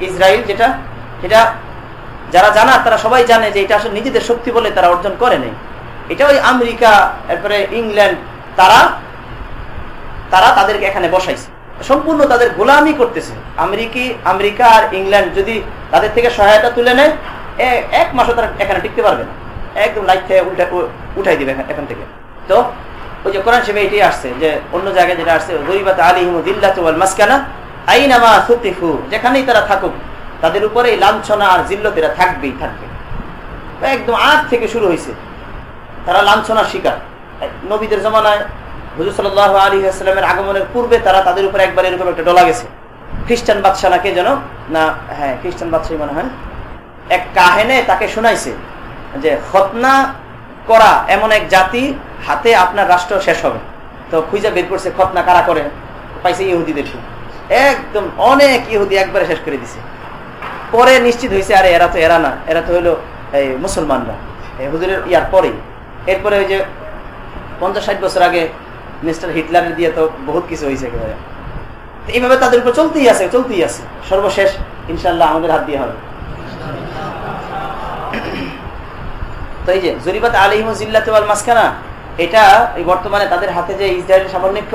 ইসরায়েল যেটা, সেটা যারা জানা, তারা সবাই জানে যে এটা আসলে নিজেদের শক্তি বলে তারা অর্জন করে নেই। এটা ওই আমেরিকা, এরপরে ইংল্যান্ড, তারা তারা তাদেরকে এখানে বসাইছে। সম্পূর্ণ তাদের গোলামি করতেছে। আমেরিকি, আমেরিকা আর ইংল্যান্ড যদি তাদের থেকে সহায়তা তুলে নেয় এক মাসও তারা এখানে টিকতে পারবে না। একদম লাইট থেকে উঠাই দিবে এখান থেকে। তো ওই যে কোরআন সেবে এটাই আসছে যে অন্য জায়গায় যেটা আসছে, গরিবাত মাসকানা আইনামা সুতিফু যেখানেই তারা থাকুক, তাদের উপরে লাঞ্ছনা আর থাকবেই থাকবে। একদম থেকে শুরু হয়েছে তারা লাঞ্ছনার শিকার। নবীদের জমানায় হুজুর আলী আগমনের পূর্বে তারা তাদের উপরে একবার এরকম একটা ডলা গেছে। খ্রিস্টান বাদশাহ না কে যেন? না হ্যাঁ খ্রিস্টান বাদশাহ মনে হয়। এক কাহেনে তাকে শোনাইছে। যে খতনা করা এমন এক জাতি, হাতে আপনার রাষ্ট্র শেষ হবে। তো খুঁজা বের করছে খতনা কারা করে? পাইছে ইহুদিদের একদম অনেক ইহুদি একবারে শেষ করে দিছে। পরে নিশ্চিত হয়েছে আরে এরা তো এরা না, এরা তো হইল এই মুসলমানরা। হুজুরের ইয়ার পরেই। এরপরে ওই যে পঞ্চাশ ষাট বছর আগে মিস্টার হিটলারের দিয়ে তো বহুত কিছু হয়েছে একেবারে। এইভাবে তাদের উপর চলতেই আছে চলতেই আছে। সর্বশেষ ইনশাল্লাহ আমাদের হাত দিয়ে হবে তো এই যে, জরিবাত মাসখানা এটা বর্তমানে তাদের হাতে যে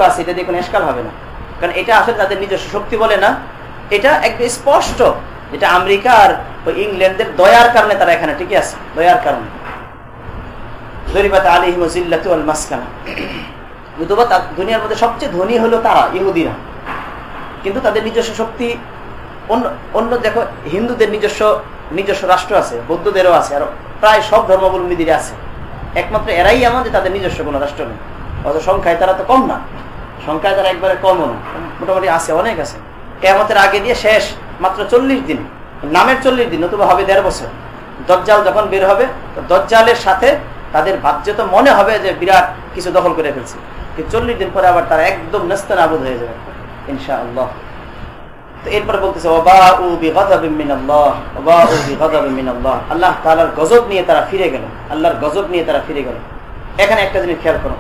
আছে, এটা দিয়ে কোনো এসকাল হবে না। কারণ এটা আসলে তাদের নিজস্ব শক্তি বলে না। এটা একদম স্পষ্ট যেটা আমেরিকা আর ইংল্যান্ডের দয়ার কারণে তারা এখানে টিকে আছে, দয়ার কারণে। জরিবাত মাসখানা দুনিয়ার মধ্যে সবচেয়ে ধনী হলো তারা, ইহুদিরা। কিন্তু তাদের নিজস্ব শক্তি, অন্য অন্য দেখো, হিন্দুদের নিজস্ব নিজস্ব রাষ্ট্র আছে, বৌদ্ধদেরও আছে, আর প্রায় সব ধর্মাবলম্বীদের আছে। একমাত্র এরাই আমাদের তাদের নিজস্ব কোনো রাষ্ট্র নেই। অত সংখ্যায় তারা তো কম না। সংখ্যায় তারা একবারে কমও না। মোটামুটি আছে, অনেক আছে। কেমতের আগে দিয়ে শেষ, মাত্র চল্লিশ দিন। নামের চল্লিশ দিন, নতুবা হবে দেড় বছর। দজ্জাল যখন বের হবে, তো দজ্জালের সাথে তাদের বাহ্যত মনে হবে যে বিরাট কিছু দখল করে ফেলছে। চল্লিশ দিন পরে আবার তারা একদম নেস্তান আবুদ হয়ে যাবে। ইনশা আল্লাহ তো এরপরে বলতেছে আল্লাহ তালার গজব নিয়ে তারা ফিরে গেল। আল্লাহর গজব নিয়ে তারা ফিরে গেল। এখানে একটা জিনিস খেয়াল করো।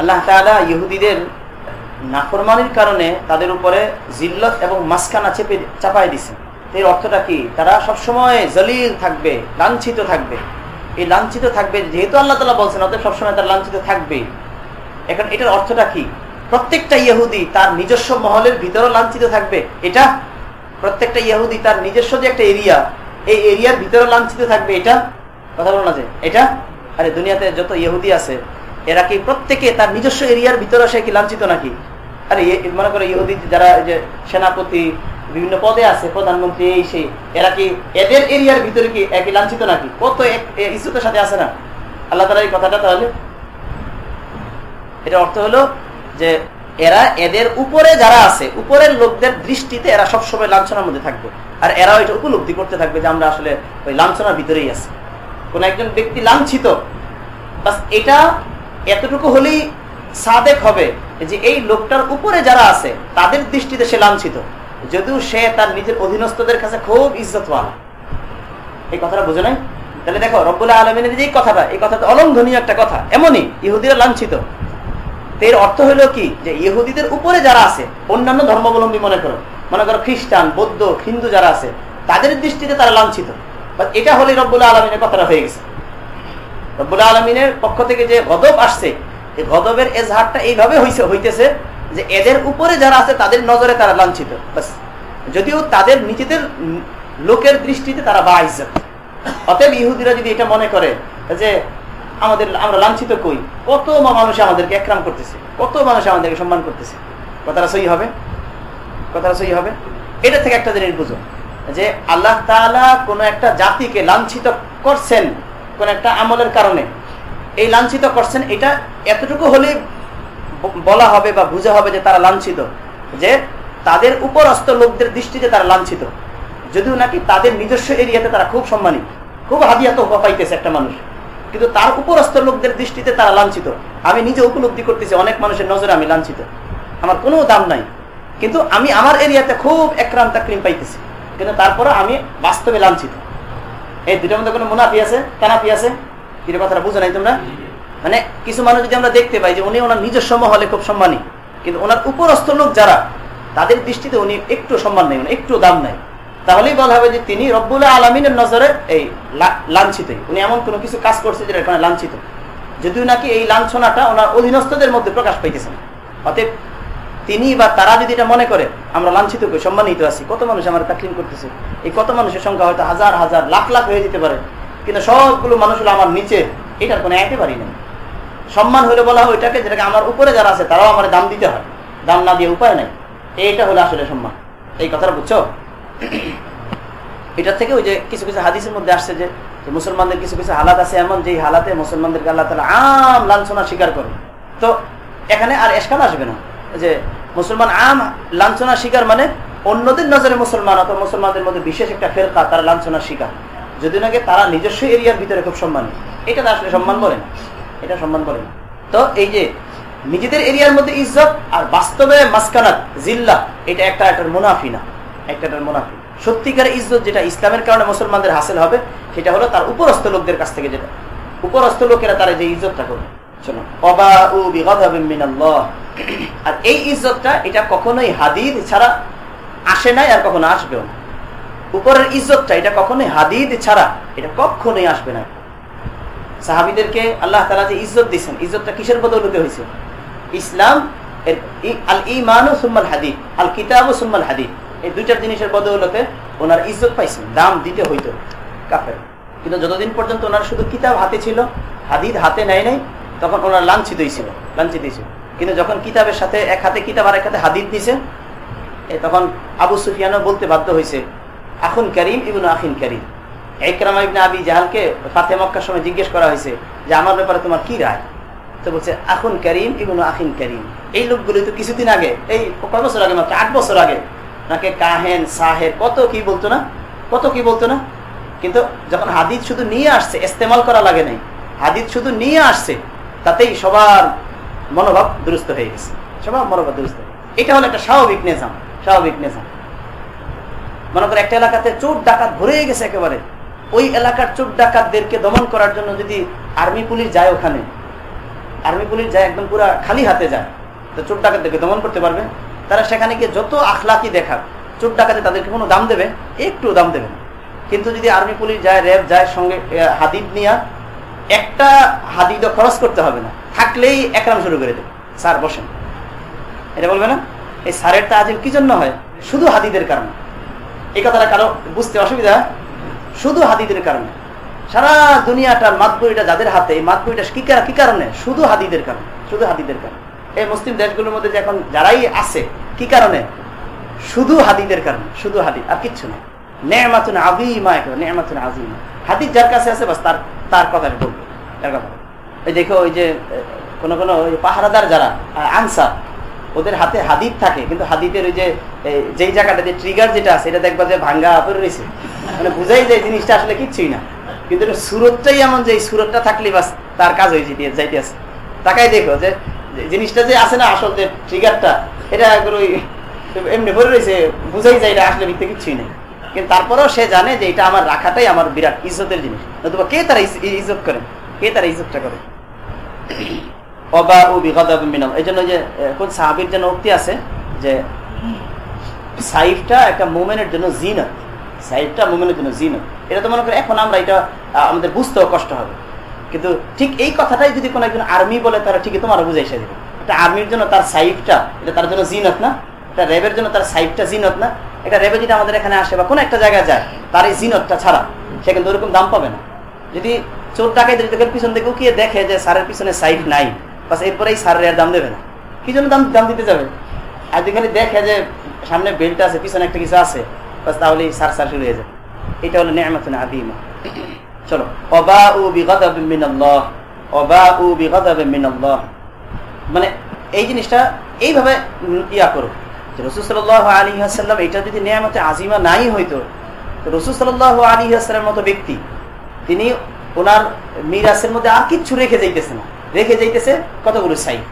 আল্লাহ তালা ইহুদিদের নাফরমানির কারণে তাদের উপরে জিল্লত এবং মাসখানা চেপে চাপাই দিছে। এর অর্থটা কি? তারা সবসময় জলিল থাকবে, লাঞ্ছিত থাকবে। এই লাঞ্ছিত থাকবে যেহেতু আল্লাহ তালা বলছেন, অতএব সবসময় তারা লাঞ্ছিত থাকবে এখন এটার অর্থটা কি? প্রত্যেকটা ইহুদি তার নিজস্ব মহলের ভিতরেও লাঞ্ছিত থাকবে। এটা প্রত্যেকটা ইহুদি তার নিজস্ব যে একটা এরিয়া, এই এরিয়ার ভিতরে লাঞ্ছিত থাকবে। এটা কথা বলো না যে, এটা? আরে দুনিয়াতে যত ইহুদি আছে, এরা কি প্রত্যেকে তার নিজস্ব এরিয়ার ভিতরে সে কি লাঞ্ছিত নাকি? আরে মনে করো ইহুদি যারা যে সেনাপতি, বিভিন্ন পদে আছে, প্রধানমন্ত্রী, এই সেই, এরা কি এদের এরিয়ার ভিতরে কি একই লাঞ্ছিত নাকি? কত ইস্যুতের সাথে আছে না? আল্লাহ তালা এই কথাটা তাহলে এটা অর্থ হলো যে এরা এদের উপরে যারা আছে, উপরের লোকদের দৃষ্টিতে এরা সবসময় লাঞ্ছনার মধ্যে থাকবে। আর এরা ওইটা উপলব্ধি করতে থাকবে যে আমরা আসলে ওই লাঞ্ছনার ভিতরেই আছি। কোন একজন ব্যক্তি লাঞ্ছিত এটা এতটুকু হলেই সাদেক হবে যে এই লোকটার উপরে যারা আছে, তাদের দৃষ্টিতে সে লাঞ্ছিত। যদিও সে তার নিজের অধীনস্থদের কাছে খুব ইজ্জত ইজ্জতওয়ালা। এই কথাটা বুঝে নাই? তাহলে দেখো রব্বুল্লাহ আলমিনের যে কথাটা, এই কথাটা অলঙ্ঘনীয় একটা কথা। এমনই, ইহুদিরা লাঞ্ছিত। এর অর্থ হলো কি? যে ইহুদিদের উপরে যারা আছে, অন্যান্য ধর্মাবলম্বী মনে করো মনে করো খ্রিস্টান, বৌদ্ধ, হিন্দু যারা আছে, তাদের দৃষ্টিতে তারা লাঞ্ছিত। এটা হলে রব্বুল্লাহ আলমিনের কথাটা হয়ে গেছে। রব্বুল্লাহ আলমিনের পক্ষ থেকে যে গদব আসছে, এই গদবের এজহারটা এইভাবে হইছে হইতেছে যে এদের উপরে যারা আছে, তাদের নজরে তারা লাঞ্ছিত। যদিও তাদের নিজেদের লোকের দৃষ্টিতে তারা বা ইজ্জত। অতএব ইহুদিরা যদি এটা মনে করে, যে আমাদের, আমরা লাঞ্ছিত কই? কত মানুষ আমাদেরকে একরাম করতেছে? কত মানুষ আমাদেরকে সম্মান করতেছে? কথাটা সহি হবে? কথাটা সহি হবে? এটা থেকে একটা জিনিস বুঝো, যে আল্লাহ তালা কোন একটা জাতিকে লাঞ্ছিত করছেন, কোন একটা আমলের কারণে। এই লাঞ্ছিত করছেন, এটা এতটুকু হলে বলা হবে বা বুঝা হবে যে তারা লাঞ্ছিত, যে তাদের উপরস্থ লোকদের দৃষ্টিতে তারা লাঞ্ছিত। যদিও নাকি তাদের নিজস্ব এরিয়াতে তারা খুব সম্মানী, খুব হাদিয়াত পাইতেছে একটা মানুষ। কিন্তু তার উপরস্থ লোকদের দৃষ্টিতে তারা লাঞ্ছিত। আমি নিজে উপলব্ধি করতেছি, অনেক মানুষের নজরে আমি লাঞ্ছিত। আমার কোনো দাম নাই। কিন্তু আমি আমার এরিয়াতে খুব একরাম তাকরিম পাইতেছি। কিন্তু তারপরে আমি বাস্তবে লাঞ্ছিত। এই দুটার মধ্যে কোনো মুনাফি আছে কানাফি আছে? কি কথাটা বুঝে নাই তোমরা? মানে কিছু মানুষ যদি আমরা দেখতে পাই যে উনি ওনার নিজস্ব মহলে খুব সম্মানী, কিন্তু ওনার উপরস্থ লোক যারা, তাদের দৃষ্টিতে উনি একটু সম্মান নেই একটু দাম নাই। তাহলেই বলা হবে যে তিনি রব্বুল্লাহ আলমিনের নজরে এই লাঞ্ছিত। উনি এমন কোনো কিছু কাজ করছে যেটা এখানে লাঞ্ছিত। যদিও নাকি এই লাঞ্ছনাটা ওনার অধীনস্থদের মধ্যে প্রকাশ পাইতেছেন অতএব তিনি বা তারা যদি এটা মনে করে, আমরা লাঞ্ছিত করি সম্মানিত আছি। কত মানুষ আমার তাকলিম করতেছে। এই কত মানুষের সংখ্যা হয়তো হাজার হাজার, লাখ লাখ হয়ে যেতে পারে। কিন্তু সবগুলো মানুষ হলো আমার নিচে। এটার কোনো একেবারেই নেই। সম্মান হলে বলা হয় ওইটাকে যেটাকে আমার উপরে যারা আছে, তারাও আমার দাম দিতে হয়। দাম না দিয়ে উপায় নাই। এইটা হলো আসলে সম্মান। এই কথাটা বুঝছ? এটার থেকে ওই যে কিছু কিছু হাদিসের মধ্যে আসছে যে মুসলমানদের কিছু কিছু হালাত আছে এমন যে হালাতে মুসলমানদেরকে আল্লাহ তালা আম লাঞ্ছনা স্বীকার করে। তো এখানে আর এসকাল আসবে না। যে মুসলমান আম লাঞ্ছনা শিকার মানে অন্যদের নজরে মুসলমান অথবা মুসলমানদের মধ্যে বিশেষ একটা ফেরকা, তারা লাঞ্ছনা শিকার যদি নাকি তারা নিজস্ব এরিয়ার ভিতরে খুব সম্মানী। এটা আসলে সম্মান বলে এটা সম্মান বলে না। তো এই যে নিজেদের এরিয়ার মধ্যে ইজ্জত আর বাস্তবে মাসকানাত, জিল্লা, এটা একটা একটা মুনাফি না একটা মুনাফি সত্যিকার ইজ্জত যেটা ইসলামের কারণে মুসলমানদের হাসিল হবে, সেটা হলো তার উপরস্থ লোকদের কাছ থেকে যেটা। উপরস্থ লোকেরা তারা যে ইজ্জতটা করবে। আর এই ইজ্জতটা, এটা কখনোই হাদিদ ছাড়া আসে নাই আর কখনো আসবেও না। উপরের ইজ্জতটা, এটা কখনোই হাদিদ ছাড়া, এটা কখনোই আসবে না। সাহাবিদেরকে আল্লাহ তালা যে ইজ্জত দিচ্ছেন ইজ্জতটা কিসের বদৌলতে হয়েছে? ইসলাম আল ইমান সুম্মাল হাদিদ আল কিতাব সুম্মাল হাদিদ। এই দুইটার জিনিসের বদৌলতে ওনার ইজ্জত পাইছেন, দাম দিতে হইতো কাফের। কিন্তু যতদিন পর্যন্ত ওনার শুধু কিতাব হাতে ছিল, হাদিদ হাতে নেয় নাই, তখন ওনার লাঞ্ছিতই ছিল লাঞ্ছিতই ছিল কিন্তু যখন কিতাবের সাথে এক হাতে কিতাব আর এক হাতে হাদিদ দিছে তখন আবু সুফিয়ানও বলতে বাধ্য হয়েছে আখুন করিম ইবন আখিন করিম। একরামা ইবনে আবি জাহালকে ফাতে মক্কার সময় জিজ্ঞেস করা হয়েছে যে, আমার ব্যাপারে তোমার কি রায়? তো বলছে, আখুন করিম ইবন আখিন করিম। এই লোকগুলি তো কিছুদিন আগে, এই কয় বছর আগে মাত্র? আট বছর আগে নাকি কাহেন, সাহের, কত কি বলতো না? কত কি বলতো না? কিন্তু যখন হাদিদ শুধু নিয়ে আসছে, ইস্তেমাল করা লাগে নাই। হাদিদ শুধু নিয়ে আসছে, তাতেই সবার মনোভাব দুরুস্ত হয়ে গেছে। সবার মনোভাব দুরুস্ত এটা হলো একটা স্বাভাবিক নেজাম স্বাভাবিক নেজাম। মনে করে একটা এলাকাতে চোর ডাকাত ভরে গেছে একেবারে। ওই এলাকার চোর ডাকাতদেরকে দমন করার জন্য যদি আর্মি পুলিশ যায় ওখানে, আর্মি পুলিশ যায় একদম পুরা খালি হাতে যায়, তো চোর ডাকাতদেরকে দমন করতে পারবে? তারা সেখানে গিয়ে যত আখলাকি দেখাক, চোর ডাকাতে তাদেরকে কোনো দাম দেবে? একটু দাম দেবে কিন্তু যদি আর্মি পুলিশ যায়, র্যাব যায়, সঙ্গে হাদিদ নিয়ে, একটা হাদিদ খরচ করতে হবে না। থাকলেই একরাম শুরু করে দেবে। স্যার, বসেন। এটা বলবে না? এই সারের তাজিম কি জন্য হয়? শুধু হাদিদের কারণে। এই কথাটা কারও বুঝতে অসুবিধা? শুধু হাদিদের কারণে। সারা দুনিয়াটার মাতবইটা যাদের হাতে, এই মাতবইটা কি কি কারণে? শুধু হাদিদের কারণে। শুধু হাদিদের কারণে। এই মুসলিম দেশগুলোর মধ্যে এখন যারাই আছে, কি কারণে? শুধু হাদিদের কারণে, শুধু হাদিদ, আর কিচ্ছু নেই নেমাতুন আবিমা নেমাতুন আজিমা হাদিদ যার কাছে আছে, বাস তার তার কথা বলব। তার কথা। এই দেখো, ওই যে, কোন কোন পাহারাদার যারা আনসার, ওদের হাতে হাদিদ থাকে, কিন্তু হাদিদের ওই যে যেই জায়গাটা যে ট্রিগার যেটা আছে, এটা দেখবা যে ভাঙ্গা পরে রয়েছে। মানে বুঝাই যায় জিনিসটা আসলে কিচ্ছুই না। কিন্তু সুরতটাই এমন যে এই সুরতটা থাকলে বাস তার কাজ হয়ে যেতে যাইতে আছে। তাকাই দেখো যে জিনিসটা যে আছে না আসল যে ট্রিগারটা এটা এমনি ভরে রয়েছে, বুঝাই যায় এটা আসলে ভিত্তি কিচ্ছুই নেই। কিন্তু তারপরেও সে জানে যে এটা আমার রাখাটাই আমার বিরাট ইজ্জতের জিনিস। নতুবা কে তারা ইজ্জত করে? কে তারা ইজ্জতটা করে? অবা ও এই জন্য যে কোন সাহাবির জন্য উক্তি আছে যে, সাইফটা একটা মোমেনের জন্য জিনত। সাইফটা মোমেনের জন্য জিনত। এটা তো মনে করি এখন আমরা এটা আমাদের বুঝতেও কষ্ট হবে। কিন্তু ঠিক এই কথাটাই যদি কোনো একজন আর্মি বলে তারা ঠিকই তোমার বুঝে এসে দেবে। একটা আর্মির জন্য তার সাইফটা এটা তার জন্য জিনত না। একটা র্যাবের জন্য তার সাইফটা জিনত না। একটা র্যাবে যদি আমাদের এখানে আসে বা কোনো একটা জায়গায় যায়, তার এই জিনতটা ছাড়া সে কিন্তু ওরকম দাম পাবে না। যদি চোর টাকায় পিছন থেকে উকিয়ে দেখে যে সারের পিছনে সাইফ নাই, বাস এরপরেই সারের আর দাম দেবে না। কি জন্য দাম দাম দিতে যাবে? আর যেখানে দেখে যে সামনে বেল্ট আছে, পিছনে একটা কিছু আছে, বাস তাহলে সার সার শুরু হয়ে যাবে। এটা হলো নেয়ামতুন আদিমা চলো অবা মিনাল্লাহ অবা মিনাল্লাহ। মানে এই জিনিসটা এইভাবে ইয়া করো। আলী আসাল্লাম এটা যদি নিয়ামতে আজিমা নাই হইতো আলী আসালামের মতো ব্যক্তি, তিনি ওনার মিরাসের মধ্যে আর কিচ্ছু রেখে যাইতেছে না। রেখে যাইতেছে কতগুলো সাইফ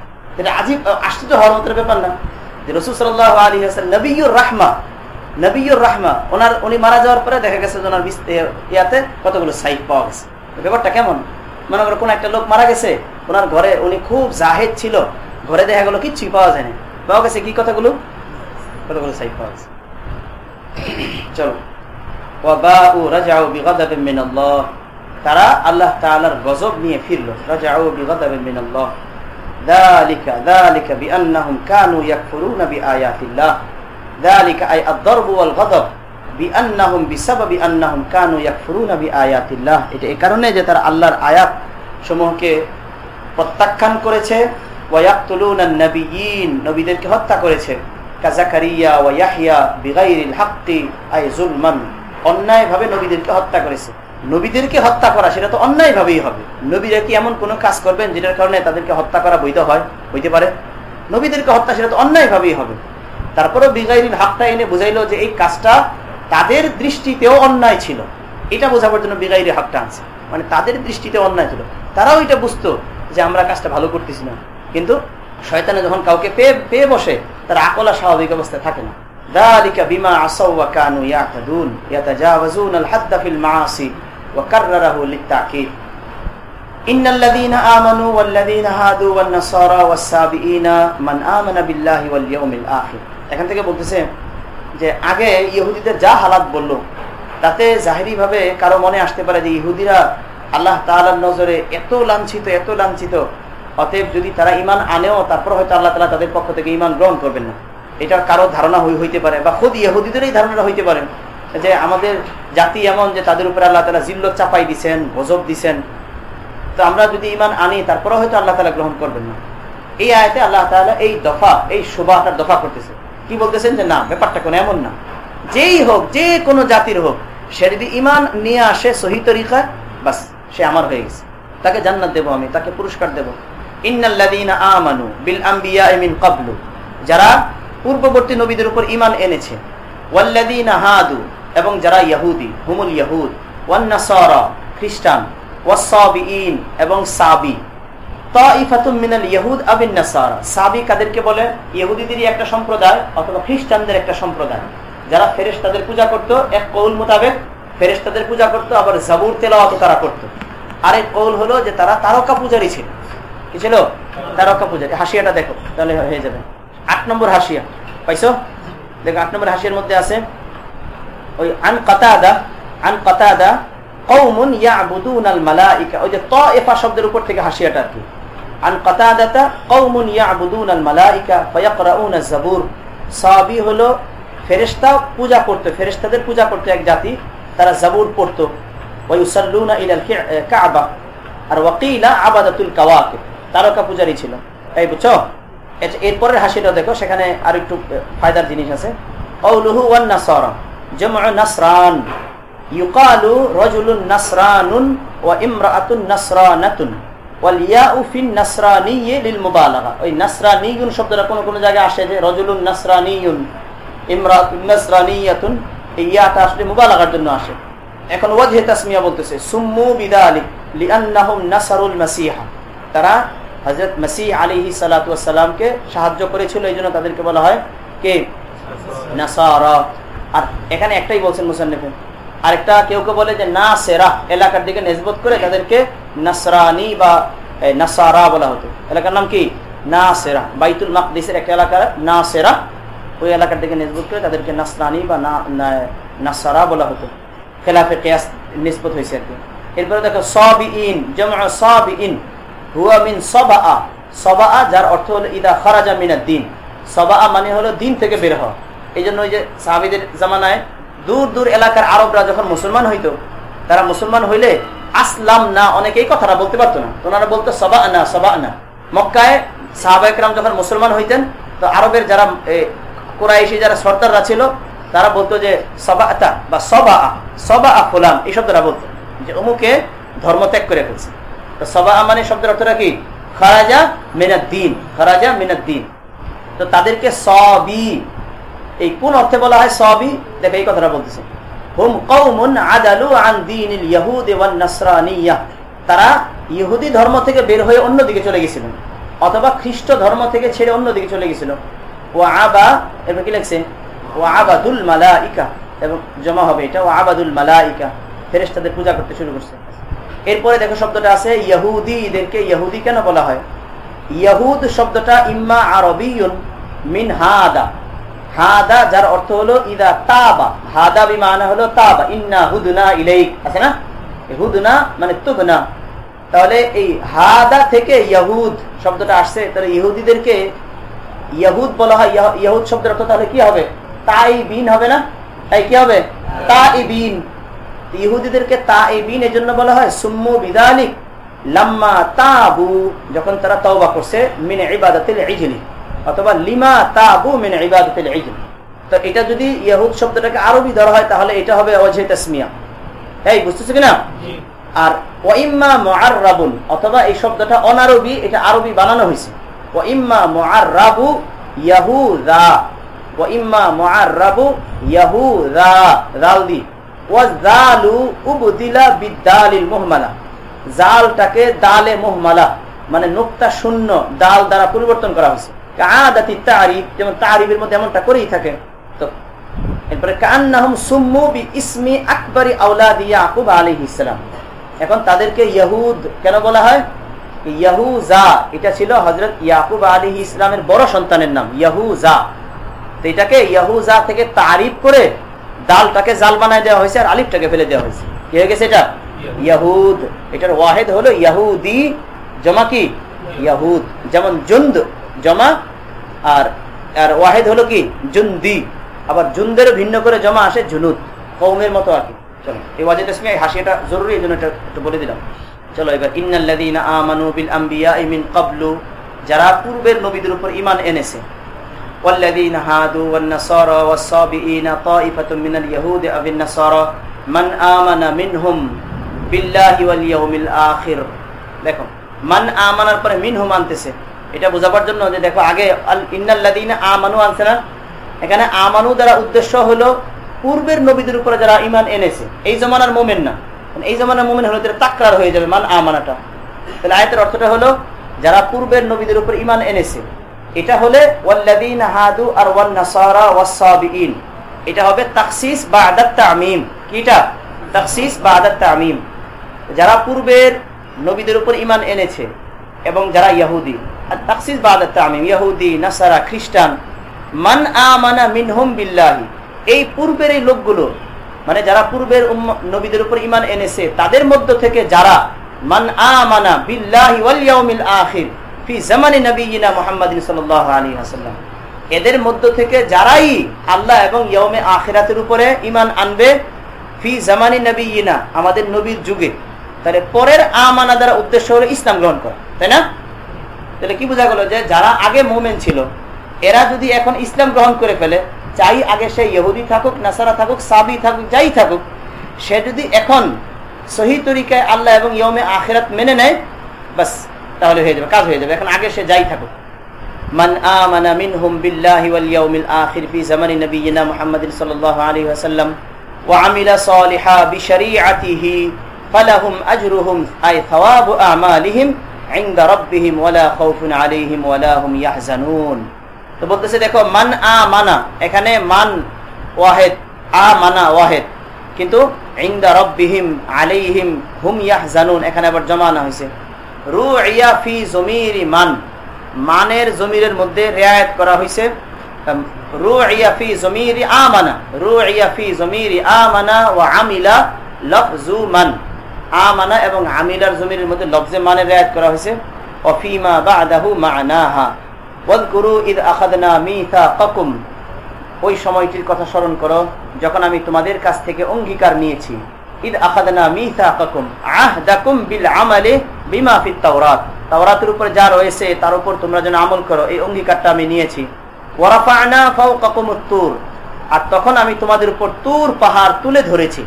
এটা আজিব আশ্চর্য হওয়ার মতো ব্যাপার না। রসুল সাল্লাহ আলী হাসান নবীর রাহমা নবীর রাহমা, ওনার, উনি মারা যাওয়ার পরে দেখা গেছে ওনার ইয়াতে কতগুলো সাইফ পাওয়া গেছে। ব্যাপারটা কেমন? মনে করো কোন একটা লোক মারা গেছে, ওনার ঘরে উনি খুব জাহেদ ছিল, ঘরে দেখা গেলো কিচ্ছুই পাওয়া যায়নি। পাওয়া গেছে কি কথাগুলো কতগুলো সাইফ পাওয়া গেছে। চলো। তারা আল্লাহ গজব নিয়ে ফিরলো। ذلك ذلك بأنهم كانوا يكفرون بآيات الله ذلك أي الضرب والغضب بأنهم بسبب أنهم كانوا يكفرون بآيات الله এটা এই কারণে যে তারা আল্লাহর আয়াত সমূহকে প্রত্যাখ্যান করেছে ওয়ায়াকতুলুনা নবিয়িন নবীদেরকে হত্যা করেছে কাজাকারিয়া ওয়া ইয়াহইয়া বিগাইরিল হাক্কি আই যুলমান অন্যায়ভাবে নবীদেরকে হত্যা করেছে নবীদেরকে হত্যা করা সেটা তো অন্যায় ভাবেই হবে নবীরা কি এমন কোন কাজ করবেন যেটার কারণে তাদেরকে হত্যা করা বৈধ হয় হইতে পারে নবীদেরকে হত্যা সেটা তো অন্যায় ভাবেই হবে তারপরেও বিগাইরিল হাকটা এনে বুঝাইলো যে এই কাজটা তাদের দৃষ্টিতেও অন্যায় ছিল এটা বোঝাবার জন্য বিগাইরি হাকটা আনছে মানে তাদের দৃষ্টিতে অন্যায় ছিল তারাও এটা বুঝতো যে আমরা কাজটা ভালো করতেছি না কিন্তু শয়তানে যখন কাউকে পেয়ে পেয়ে বসে তার আকলা স্বাভাবিক অবস্থায় থাকে না ذلك بما عصوا وكانوا يعتدون يتجاوزون الحد في المعاصي وكرره للتأكيد إن الذين آمنوا والذين هادوا والنصارى والسابئين من آمن بالله واليوم الآخر এখান থেকে বলতেছে যে, আগে ইহুদিদের যা হালাত বলল, তাতে জাহিরি ভাবে কারও মনে আসতে পারে যে ইহুদিরা আল্লাহ তাআলার নজরে এত লাঞ্ছিত এত লাঞ্ছিত। অতএব যদি তারা ইমান আনেও, তারপর হয়তো আল্লাহ তালা তাদের পক্ষ থেকে ইমান গ্রহণ করবেন না। এটার কারও ধারণা হইতে পারে, বা খুদ ইহুদিদেরই ধারণা হইতে পারে। যে আমাদের জাতি এমন যে তাদের উপরে আল্লাহ তালা জিল্লত চাপাই দিচ্ছেন গজব দিচ্ছেন তো আমরা যদি ইমান আনি তারপরে হয়তো আল্লাহ তালা গ্রহণ করবেন না। এই আয়তে আল্লাহ তালা এই দফা, এই শোভাটার দফা করতেছে। কি বলতেছেন যে না, ব্যাপারটা কোনো এমন না। যেই হোক, যে কোনো জাতির হোক, সে যদি ইমান নিয়ে আসে সহি তরিকা বাস, সে আমার হয়ে গেছে। তাকে জান্নাত দেবো আমি, তাকে পুরস্কার দেবো। ইন্নাল্লাযীনা আমানু বিল আম্বিয়া মিন ক্বাবলু, যারা পূর্ববর্তী নবীদের উপর ইমান এনেছে। ওয়াল্লাযীনা হাদু, এবং যারা ইহুদি হুমুল ইহুদ ওয়ান নাসারা খ্রিস্টান ওয়াসাবিইন এবং সাবি। বলে? সম্প্রদায় যারা ফেরেশতাদের পূজা করত, এক কৌল মোতাবেক ফেরেশতাদের পূজা করত, আবার জাবুর তেলাওয়াত তারা করত। আরেক কৌল হলো যে তারা তারকা পূজারই ছিল। কি ছিল? তারকা পূজারী। হাসিয়াটা দেখো, তাহলে হয়ে যাবে। আট নম্বর হাসিয়া। পাইছো? দেখো, আট নম্বর হাসিয়ার মধ্যে আছে, ওই আন কাতাদা আন কাতাদা কৌমুন ইয়াবুদুনাল মালাইকা। ওই যে তায়েফা শব্দের উপর থেকে হাসিয়াটা আর কি। আন কাতাদাতা কৌমুন ইয়াবুদুনাল মালাইকা ফায়াকরাউনা যাবুর। সাবি হলো ফেরেশতা পূজা করতে, ফেরেশতাদের পূজা করতে এক জাতি, তারা জাবুর পড়তো। ওয়ায়ুসাল্লুনা ইলাল কাবা। আর ওয়াকিলা আবাদাতুল কাওয়াকিব, তারকা পূজারী ছিল। তাই বুঝছ? এরপরের হাসিটা দেখো, সেখানে আর একটু ফায়দার জিনিস আছে। কৌলুহু ওয়ান নাসরা, জামউ নাসরান, ইউকালু রাজুলুন নাসরানুন ওয়া ইমরাআতুন নাসরানাতুন। ওই শব্দটা কোন কোন জায়গায় আসে যে রাজুলুন এই ইয়াটা আসলে মুবালাগার জন্য আসে। এখন ওয়াজহে তাসমিয়া বলতেছে সুম্মু বিদালিক লিআন্নাহুম নাসারুল মাসিহা। তারা সালাতু সালামকে সাহায্য করেছিল এইজন্য তাদেরকে বলা হয় কে? নাসারা। আর এখানে একটাই বলছেন মুসান্নিফে আরেকটা কেউ কেউ বলে যে না সেরা এলাকার দিকে নেসবত করে তাদেরকে নাসরানি বা নাসারা বলা হতো। এলাকার নাম কি? না সেরা বাইতুল মাকদিসের একটা এলাকা না সেরা ওই এলাকার দিকে নেসবত করে তাদেরকে নাসরানি বা নাসারা বলা হতো। খেলাফে কেয়াস নিষ্পত হয়েছে আর কি। এরপরে দেখো সব ইন যেমন সব ইন হুয়া মিন সবা সবা যার অর্থ হলো, ইদা খরাজা মিনা দিন। সবা মানে হলো দিন থেকে বের হওয়া। এই জন্য ওই যে সাহাবিদের জামানায় দূর দূর এলাকার আরবরা যখন মুসলমান হইতো, তারা মুসলমান হইলে আসলাম না, অনেকেই কথাটা বলতে পারতো না। ওনারা বলতো সবা না সবা না মক্কায় সাহাবাহাম যখন মুসলমান হইতেন, তো আরবের যারা কোরআশি যারা সর্দাররা ছিল, তারা বলতো যে সবা আতা বা সবা আ সবা ফুলান এই শব্দটা বলতো, যে অমুকে ধর্ম ত্যাগ করে ফেলছে। তো সবা আ মানে শব্দের অর্থটা কি? খরাজা মিনাদ্দিন খরাজা মিনাদ্দিন তো তাদেরকে সবই এই কোন অর্থে বলা হয় সবই? দেখো এই কথাটা বলতেছে। হুম কৌমুন আদালু আন তারা ইহুদি ধর্ম থেকে বের হয়ে অন্যদিকে চলে গেছিলেন অথবা খ্রিস্ট ধর্ম থেকে ছেড়ে অন্যদিকে চলে গেছিল। ও আবা, এরপর কি লাগছে ও আবাদুল মালা ইকা এবং জমা হবে এটা ও আবাদুল মালা ইকা ফেরেস্তাদের পূজা করতে শুরু করছে। এরপরে দেখো শব্দটা আছে ইয়াহুদিদেরকে ইয়াহুদি কেন বলা হয়? ইয়াহুদ শব্দটা ইম্মা আরবিউন মিন হাদা। হাদা, যার অর্থ হলো ইদা তাবা। হাদা হলো তাবা। ইন্না হুদনা ইলাইক। আছে না? হুদনা মানে তুবনা তাহলে এই হাদা থেকে ইয়াহুদ শব্দটা আসছে। তাহলে ইহুদিদেরকে ইয়াহুদ বলা হয়। ইয়াহুদ শব্দের অর্থ তাহলে কি হবে? তাই বিন হবে না? তাই কি হবে? তা বিন ইহুদিদেরকে তা এর জন্য বলা হয়। সুম্মু বিদালিক। লাম্মা তাবু। যখন তারা তওবা করছে, মিনে ইবাদাতিল ইজলি। অথবা লিমা তাবু মিনে ইবাদাতিল ইজলি তো এটা যদি ইয়াহুদ শব্দটাকে আরবি ধরা হয় তাহলে এটা হবে অজে তাসমিয়া। এই বুঝতেছো কিনা? আর ওয়াইম্মা মুআররাবুন অথবা এই শব্দটা অনারবি এটা আরবি বানানো হয়েছে। ওয়াইম্মা মুআররাবু ইয়াহুদা। ওয়াইম্মা মুআররাবু ইয়াহুদা। দাল দি। ওয়াজালু উবদিলা বিদালিল মুহমালা। জালটাকে দালে মুহমালা মানে নুক্তা শূন্য দাল দ্বারা পরিবর্তন করা হয়েছে। কাদাতি তারিফ, যেমন তারিফের মধ্যে এমনটা করেই থাকে তো, এরপরে কান্নাহম সুম্মু বি ইসমি আকবরি আউলাদি ইয়াকুব আলাইহিস সালাম। এখন তাদেরকে ইয়াহুদ কেন বলা হয়? ইয়াহুজা, এটা ছিল হজরত ইয়াকুব আলী ইসলামের বড় সন্তানের নাম, ইয়াহুজা। তো এটাকে ইয়াহুজা থেকে তারিফ করে দালটাকে জাল বানায় দেওয়া হয়েছে আর আলিফটাকে ফেলে দেওয়া হয়েছে। কি হয়ে গেছে এটা? ইয়াহুদ। এটার ওয়াহেদ হলো ইয়াহুদি, জমা কি? ইয়াহুদ। যেমন জুন্দ জমা আর আর ওয়াহেদ হলো কি জুন্দি আবার জুন্দেরও ভিন্ন করে জমা আসে জুনুদ কৌমের মতো আর কি চলো এই ওয়াজেদ ইসমি হাসিটা জরুরি এই জন্য এটা একটু বলে দিলাম চলো এবার ইন্নাল্লাযীনা আমানু বিল আমবিয়া মিন ক্বাবলু যারা পূর্বের নবীদের উপর ঈমান এনেছে والذين هادوا والنصارى والصابئين طائفة من اليهود أو النصارى من آمن منهم بالله واليوم الآخر দেখো মান আমানার পরে মিনহুম আনতেছে এটা বোঝাবার জন্য যে দেখো আগে আমানু এখানে আমানু দ্বারা উদ্দেশ্য হলো পূর্বের নবীদের উপরে যারা ইমান এনেছে। এই জমানার মোমেন না। এই জমানার মোমেন হলো তাকরার হয়ে যাবে মান আমানাটা। তাহলে আয়তের অর্থটা হলো যারা পূর্বের নবীদের উপর ইমান এনেছে। এটা হলে হাদু আর ওয়ান এটা হবে তাকসিস বা আদাত তামিম। কিটা? তাকসিস বা আদাত তামিম। যারা পূর্বের নবীদের উপর ইমান এনেছে এবং যারা ইয়াহুদি। মান থেকে এদের মধ্য থেকে যারাই আল্লাহ এবং আখিরাতের উপরে ইমান আনবে, ফি জামানি নবীনা, আমাদের নবীর যুগে। তাহলে পরের আমানা দ্বারা উদ্দেশ্য হলো ইসলাম গ্রহণ করা, তাই না? তাহলে কি বোঝা গেল যে যারা আগে মোমেন ছিল এরা যদি এখন ইসলাম গ্রহণ করে ফেলে চাই আগে সে ইহুদি থাকুক নাসারা থাকুক সাবি থাকুক যাই থাকুক সে যদি এখন সহি তরিকায় আল্লাহ এবং ইয়মে আখেরাত মেনে নেয় বাস তাহলে হয়ে যাবে কাজ হয়ে যাবে এখন আগে সে যাই থাকুক من آمن منهم بالله واليوم الآخر في زمن نبينا محمد صلى الله عليه وسلم وعمل صالحا بشريعته فلهم أجرهم أي ثواب أعمالهم عند ربهم ولا خوف عليهم ولا هم يحزنون তো বলতেছে দেখো মান আ মানা এখানে মান ওয়াহেদ আ মানা ওয়াহেদ কিন্তু ইন্দা রব্বিহিম আলাইহিম হুম ইয়াহজানুন এখানে আবার জমানা হয়েছে রু ইয়া ফি জমিরি মান মানের জমিরের মধ্যে রেয়ায়ত করা হয়েছে রু ইয়া ফি জমিরি আমানা রু ইয়া ফি জমিরি আমানা ও আমিলা লফজু মান আমানা এবং আমিলার জমিরের মধ্যে লফজে মানের রেয়ায়ত করা হয়েছে। অফিমা বাদাহু মানাহা। ওই সময়টির কথা স্মরণ করো, যখন আমি তোমাদের কাছ থেকে অঙ্গীকার নিয়েছি। ঈদ আখাদনা আহ দাকুম বিল আমালে বিমা ফিত তাওরাত। তাওরাতের উপর যা রয়েছে, তার উপর তোমরা যেন আমল করো, এই অঙ্গীকারটা আমি নিয়েছি। ওয়ারাফানা ফাওকাকুম তুর আর তখন আমি তোমাদের উপর তুর পাহাড় তুলে ধরেছি।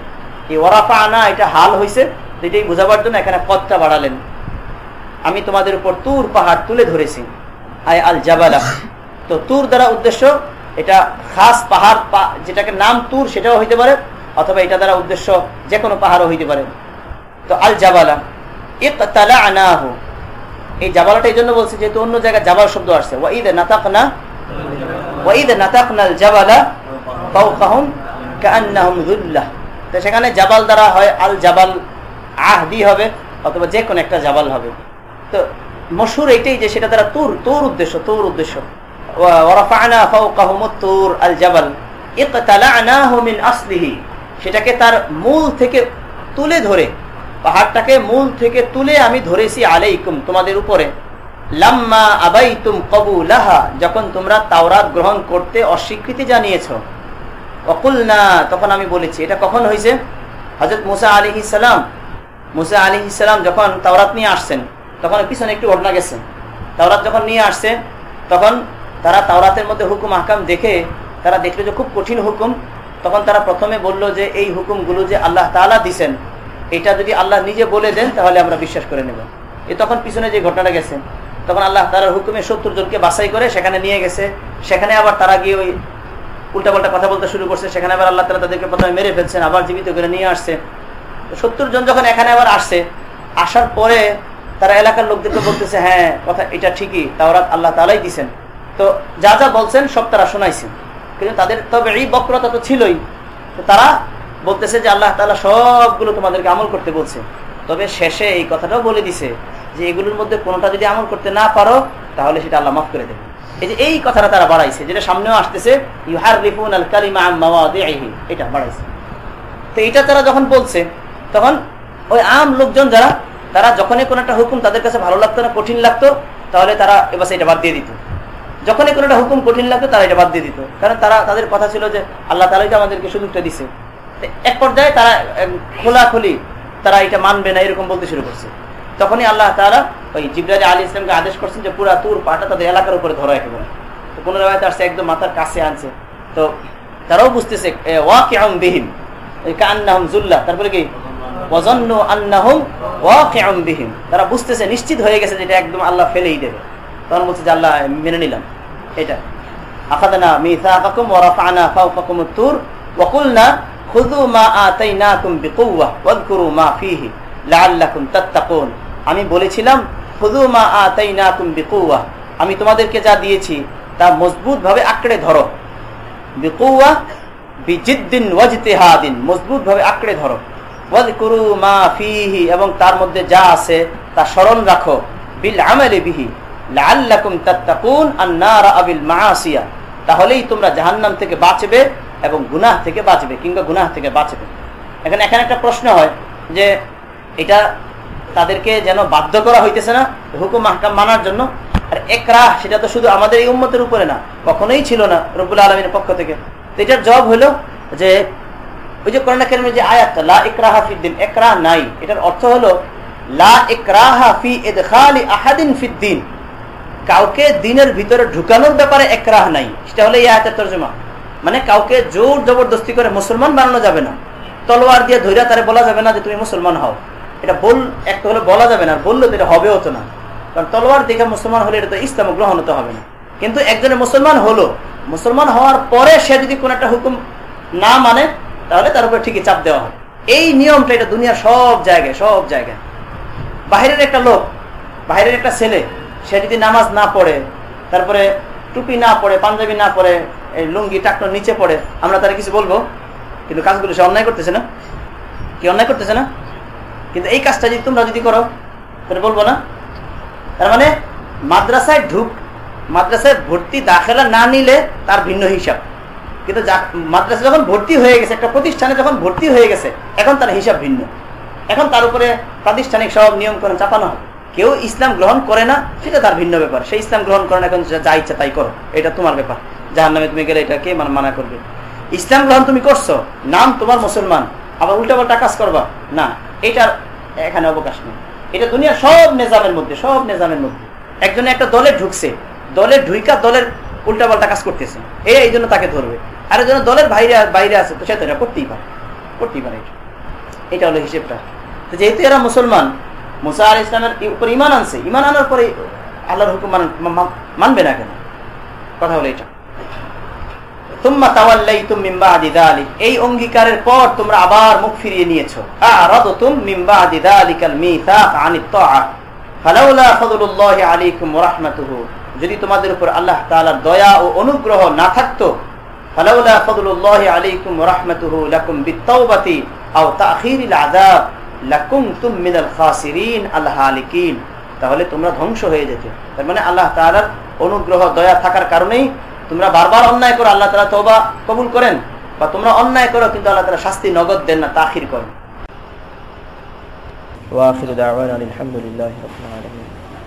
এই ওয়ারাফানা এটা হাল হয়েছে এটাই বোঝাবার জন্য এখানে পথটা বাড়ালেন। আমি তোমাদের উপর তুর পাহাড় তুলে ধরেছি। আয় আল জাবালা। তো তুর দ্বারা উদ্দেশ্য, এটা খাস পাহাড় যেটাকে নাম তুর সেটাও হইতে পারে, অথবা এটা দ্বারা উদ্দেশ্য যে কোনো পাহাড়ও হইতে পারে। তো আল জাবালা। ইকতালানাহু। এই জাবালাটা এই জন্য বলছে যেহেতু অন্য জায়গায় জাবাল শব্দ আসছে। ওয়াইদ নাতাকনা ওয়াইদ নাতাকনাল জাবালা ফাওকাহুম কান্নাহুম যুল্লাহ। তো সেখানে জাবাল দ্বারা হয় আল জাবাল আহদি হবে অথবা যে কোনো একটা জাবাল হবে। তো মশুর এইটাই যে সেটা তারা তোর তোর উদ্দেশ্য তোর উদ্দেশ্য। আল জাবাল সেটাকে তার মূল থেকে তুলে ধরে। পাহাড়টাকে মূল থেকে তুলে আমি ধরেছি আলাইকুম, তোমাদের উপরে। লাম্মা আবাইতুম কবুলাহা, যখন তোমরা তাওরাত গ্রহণ করতে অস্বীকৃতি জানিয়েছ। অকুল না তখন আমি বলেছি, এটা কখন হয়েছে হজরত মুসা আলী ইসালাম মুসা আলী ইসালাম যখন তাওরাত নিয়ে আসছেন, তখন পিছনে একটু ঘটনা গেছে। তাওরাত যখন নিয়ে আসছে, তখন তারা তাওরাতের মধ্যে হুকুম আহকাম দেখে তারা দেখল যে খুব কঠিন হুকুম। তখন তারা প্রথমে বলল যে, এই হুকুমগুলো যে আল্লাহ তালা দিছেন, এটা যদি আল্লাহ নিজে বলে দেন, তাহলে আমরা বিশ্বাস করে নেব। এ তখন পিছনে যে ঘটনাটা গেছে, তখন আল্লাহ তালার হুকুমে সত্তর জনকে বাছাই করে সেখানে নিয়ে গেছে। সেখানে আবার তারা গিয়ে ওই উল্টাপাল্টা কথা বলতে শুরু করছে। সেখানে আবার আল্লাহ তালা তাদেরকে প্রথমে মেরে ফেলছেন, আবার জীবিত করে নিয়ে আসছে। সত্তর জন যখন এখানে আবার আসছে, আসার পরে তারা এলাকার লোকদেরকে বলতেছে হ্যাঁ কথা, এটা ঠিকই, তাওরাত আল্লাহ তালাই দিছেন। তো যা যা বলছেন, সব তারা শোনাইছেন। কিন্তু তাদের তবে এই বক্রতা তো ছিলই। তো তারা বলতেছে যে আল্লাহ তালা সবগুলো তোমাদেরকে আমল করতে বলছে। তবে শেষে এই কথাটাও বলে দিছে যে, এগুলোর মধ্যে কোনোটা যদি আমল করতে না পারো, তাহলে সেটা আল্লাহ মাফ করে দেবে এই যে, এই কথাটা তারা বাড়াইছে, যেটা সামনেও আসতেছে ইউহার রিফুন আল কালিমা এটা বাড়াইছে। তো এটা তারা যখন বলছে তখন ওই আম লোকজন যারা, তারা যখনই কোনো একটা হুকুম তাদের কাছে ভালো লাগতো না, কঠিন লাগতো, তাহলে তারা এবার এটা বাদ দিয়ে দিত। যখনই কোনো একটা হুকুম কঠিন লাগতো, তারা এটা বাদ দিয়ে দিত। কারণ তারা, তাদের কথা ছিল যে আল্লাহ তালাই তো আমাদেরকে সুযোগটা দিছে। এক পর্যায়ে তারা খোলাখুলি তারা এটা মানবে না, এরকম বলতে শুরু করছে। তখনই আল্লাহ তারা ওই জিব্রাজ আলী ইসলামকে আদেশ করছেন যে পুরা তুর পাটা তাদের এলাকার উপরে ধরা একেবারে। তো কোনো রায় আসছে, একদম মাথার কাছে আনছে। তো তারাও বুঝতেছে ওয়াকে বিহীন কান্নাহম জুল্লাহ তারপরে কি? তারা বুঝতেছে, নিশ্চিত হয়ে গেছে যেটা একদম আল্লাহ ফেলেই দেবে। তখন বলছে যে আল্লাহ মেনে নিলাম। এটা। আখাদানা মা মা আমি বলেছিলাম মা আমি তোমাদেরকে যা দিয়েছি, তা মজবুত ভাবে আঁকড়ে ধরো। বিকুওয়া বিজিদ্দিন ওয়াজতিহাদিন। মজবুত ভাবে আঁকড়ে ধরো। মা ফীহি, এবং তার মধ্যে যা আছে তা স্মরণ রাখো। বিল আমালি বিহি, লাআল্লাকুম আন-নার আবিল তাহলেই তোমরা জাহান্নাম থেকে বাঁচবে এবং গুনাহ থেকে বাঁচবে, কিংবা গুনাহ থেকে বাঁচবে। এখানে এখানে একটা প্রশ্ন হয় যে এটা তাদেরকে যেন বাধ্য করা হইতেছে না হুকুম মাহকাম মানার জন্য। আর একরাহ সেটা তো শুধু আমাদের এই উম্মতের উপরে না, কখনোই ছিল না রব্বুল আলমীর পক্ষ থেকে। তো এটার জবাব হলো যে ওই যে করোনা কেরমের যে আয়াত, লা ইকরাহা ফিদ্দিন একরাহ নাই। এটার অর্থ হলো কাউকে দিনের ভিতরে ঢুকানোর ব্যাপারে একরাহ নাই। সেটা হলো এই আয়াতের তর্জমা। মানে কাউকে জোর জবরদস্তি করে মুসলমান বানানো যাবে না। তলোয়ার দিয়ে ধৈর্য তারে বলা যাবে না যে তুমি মুসলমান হও। এটা বল একটা হলে বলা যাবে না বললে তো এটা হবেও তো না। কারণ তলোয়ার দেখে মুসলমান হলে এটা তো ইসলাম গ্রহণ হতে হবে না। কিন্তু একজনের মুসলমান হলো, মুসলমান হওয়ার পরে সে যদি কোন একটা হুকুম না মানে তাহলে তার উপরে ঠিকই চাপ দেওয়া হবে। এই নিয়মটা এটা দুনিয়ার সব জায়গায় সব জায়গায়। বাহিরের একটা লোক, বাহিরের একটা ছেলে, সে যদি নামাজ না পড়ে, তারপরে টুপি না পড়ে, পাঞ্জাবি না পড়ে, এই লুঙ্গি, টাকনোর নিচে পড়ে, আমরা তারা কিছু বলব? কিন্তু কাজগুলো সে অন্যায় করতেছে না? কি অন্যায় করতেছে না? কিন্তু এই কাজটা যদি তোমরা যদি করো, তাহলে বলব না। তার মানে মাদ্রাসায় ঢুক, মাদ্রাসায় ভর্তি দাখেলা না নিলে তার ভিন্ন হিসাব। কিন্তু মাদ্রাসা যখন ভর্তি হয়ে গেছে, একটা প্রতিষ্ঠানে যখন ভর্তি হয়ে গেছে, এখন তার হিসাব ভিন্ন। এখন তার উপরে প্রাতিষ্ঠানিক সব নিয়ম করে চাপানো হবে। কেউ ইসলাম গ্রহণ করে না, সেটা তার ভিন্ন ব্যাপার। সেই ইসলাম গ্রহণ করে না, এখন যা ইচ্ছা তাই করো। এটা তোমার ব্যাপার। যার নামে তুমি গেলে এটা কে মানা করবে। ইসলাম গ্রহণ তুমি করছ, নাম তোমার মুসলমান। আবার উল্টা পাল্টা কাজ করবা। না, এটার এখানে অবকাশ নেই। এটা দুনিয়া সব নেজামের মধ্যে, সব নেজামের মধ্যে। একজনে একটা দলে ঢুকছে, দলে ঢুইকা দলের উল্টা পাল্টা কাজ করতেছে। এই জন্য তাকে ধরবে। আর জন্য দলের বাইরে বাইরে আছে, তো সে তো করতেই পারে করতেই পারে এটা। হলো হিসেবটা। তো যেহেতু এরা মুসলমান, মুসা আল ইসলামের উপর ইমান আনছে ইমান আনার পরে আল্লাহর হুকুম মানবে না কেন? কথা হলো এটা। তুম্মা তাওয়াল্লাইতুম মিন বাদি যালিক এই অঙ্গীকারের পর তোমরা আবার মুখ ফিরিয়ে নিয়েছো। আরাদতুম মিন বাদি যালিকাল মিসাক আনিত ফালাউলা যদি তোমাদের উপর আল্লাহ তাআলার দয়া ও অনুগ্রহ না থাকতো রাহমাতুহু লাকুম বিত্তাওবাতি আও তাখিরিল আযাব লাকুনতুম মিনাল খাসিরিন আল হালিকিন। তাহলে তোমরা ধ্বংস হয়ে যেতে। তার মানে আল্লাহ তাআলার অনুগ্রহ, দয়া থাকার কারণেই তোমরা বারবার অন্যায় করো, আল্লাহ তাআলা তওবা কবুল করেন। বা তোমরা অন্যায় করো, কিন্তু আল্লাহ তাআলা শাস্তি নগদ দেন না, তাখির করেন। ওয়া দাওয়ানা আলহামদুলিল্লাহি রাব্বিল আলামিন।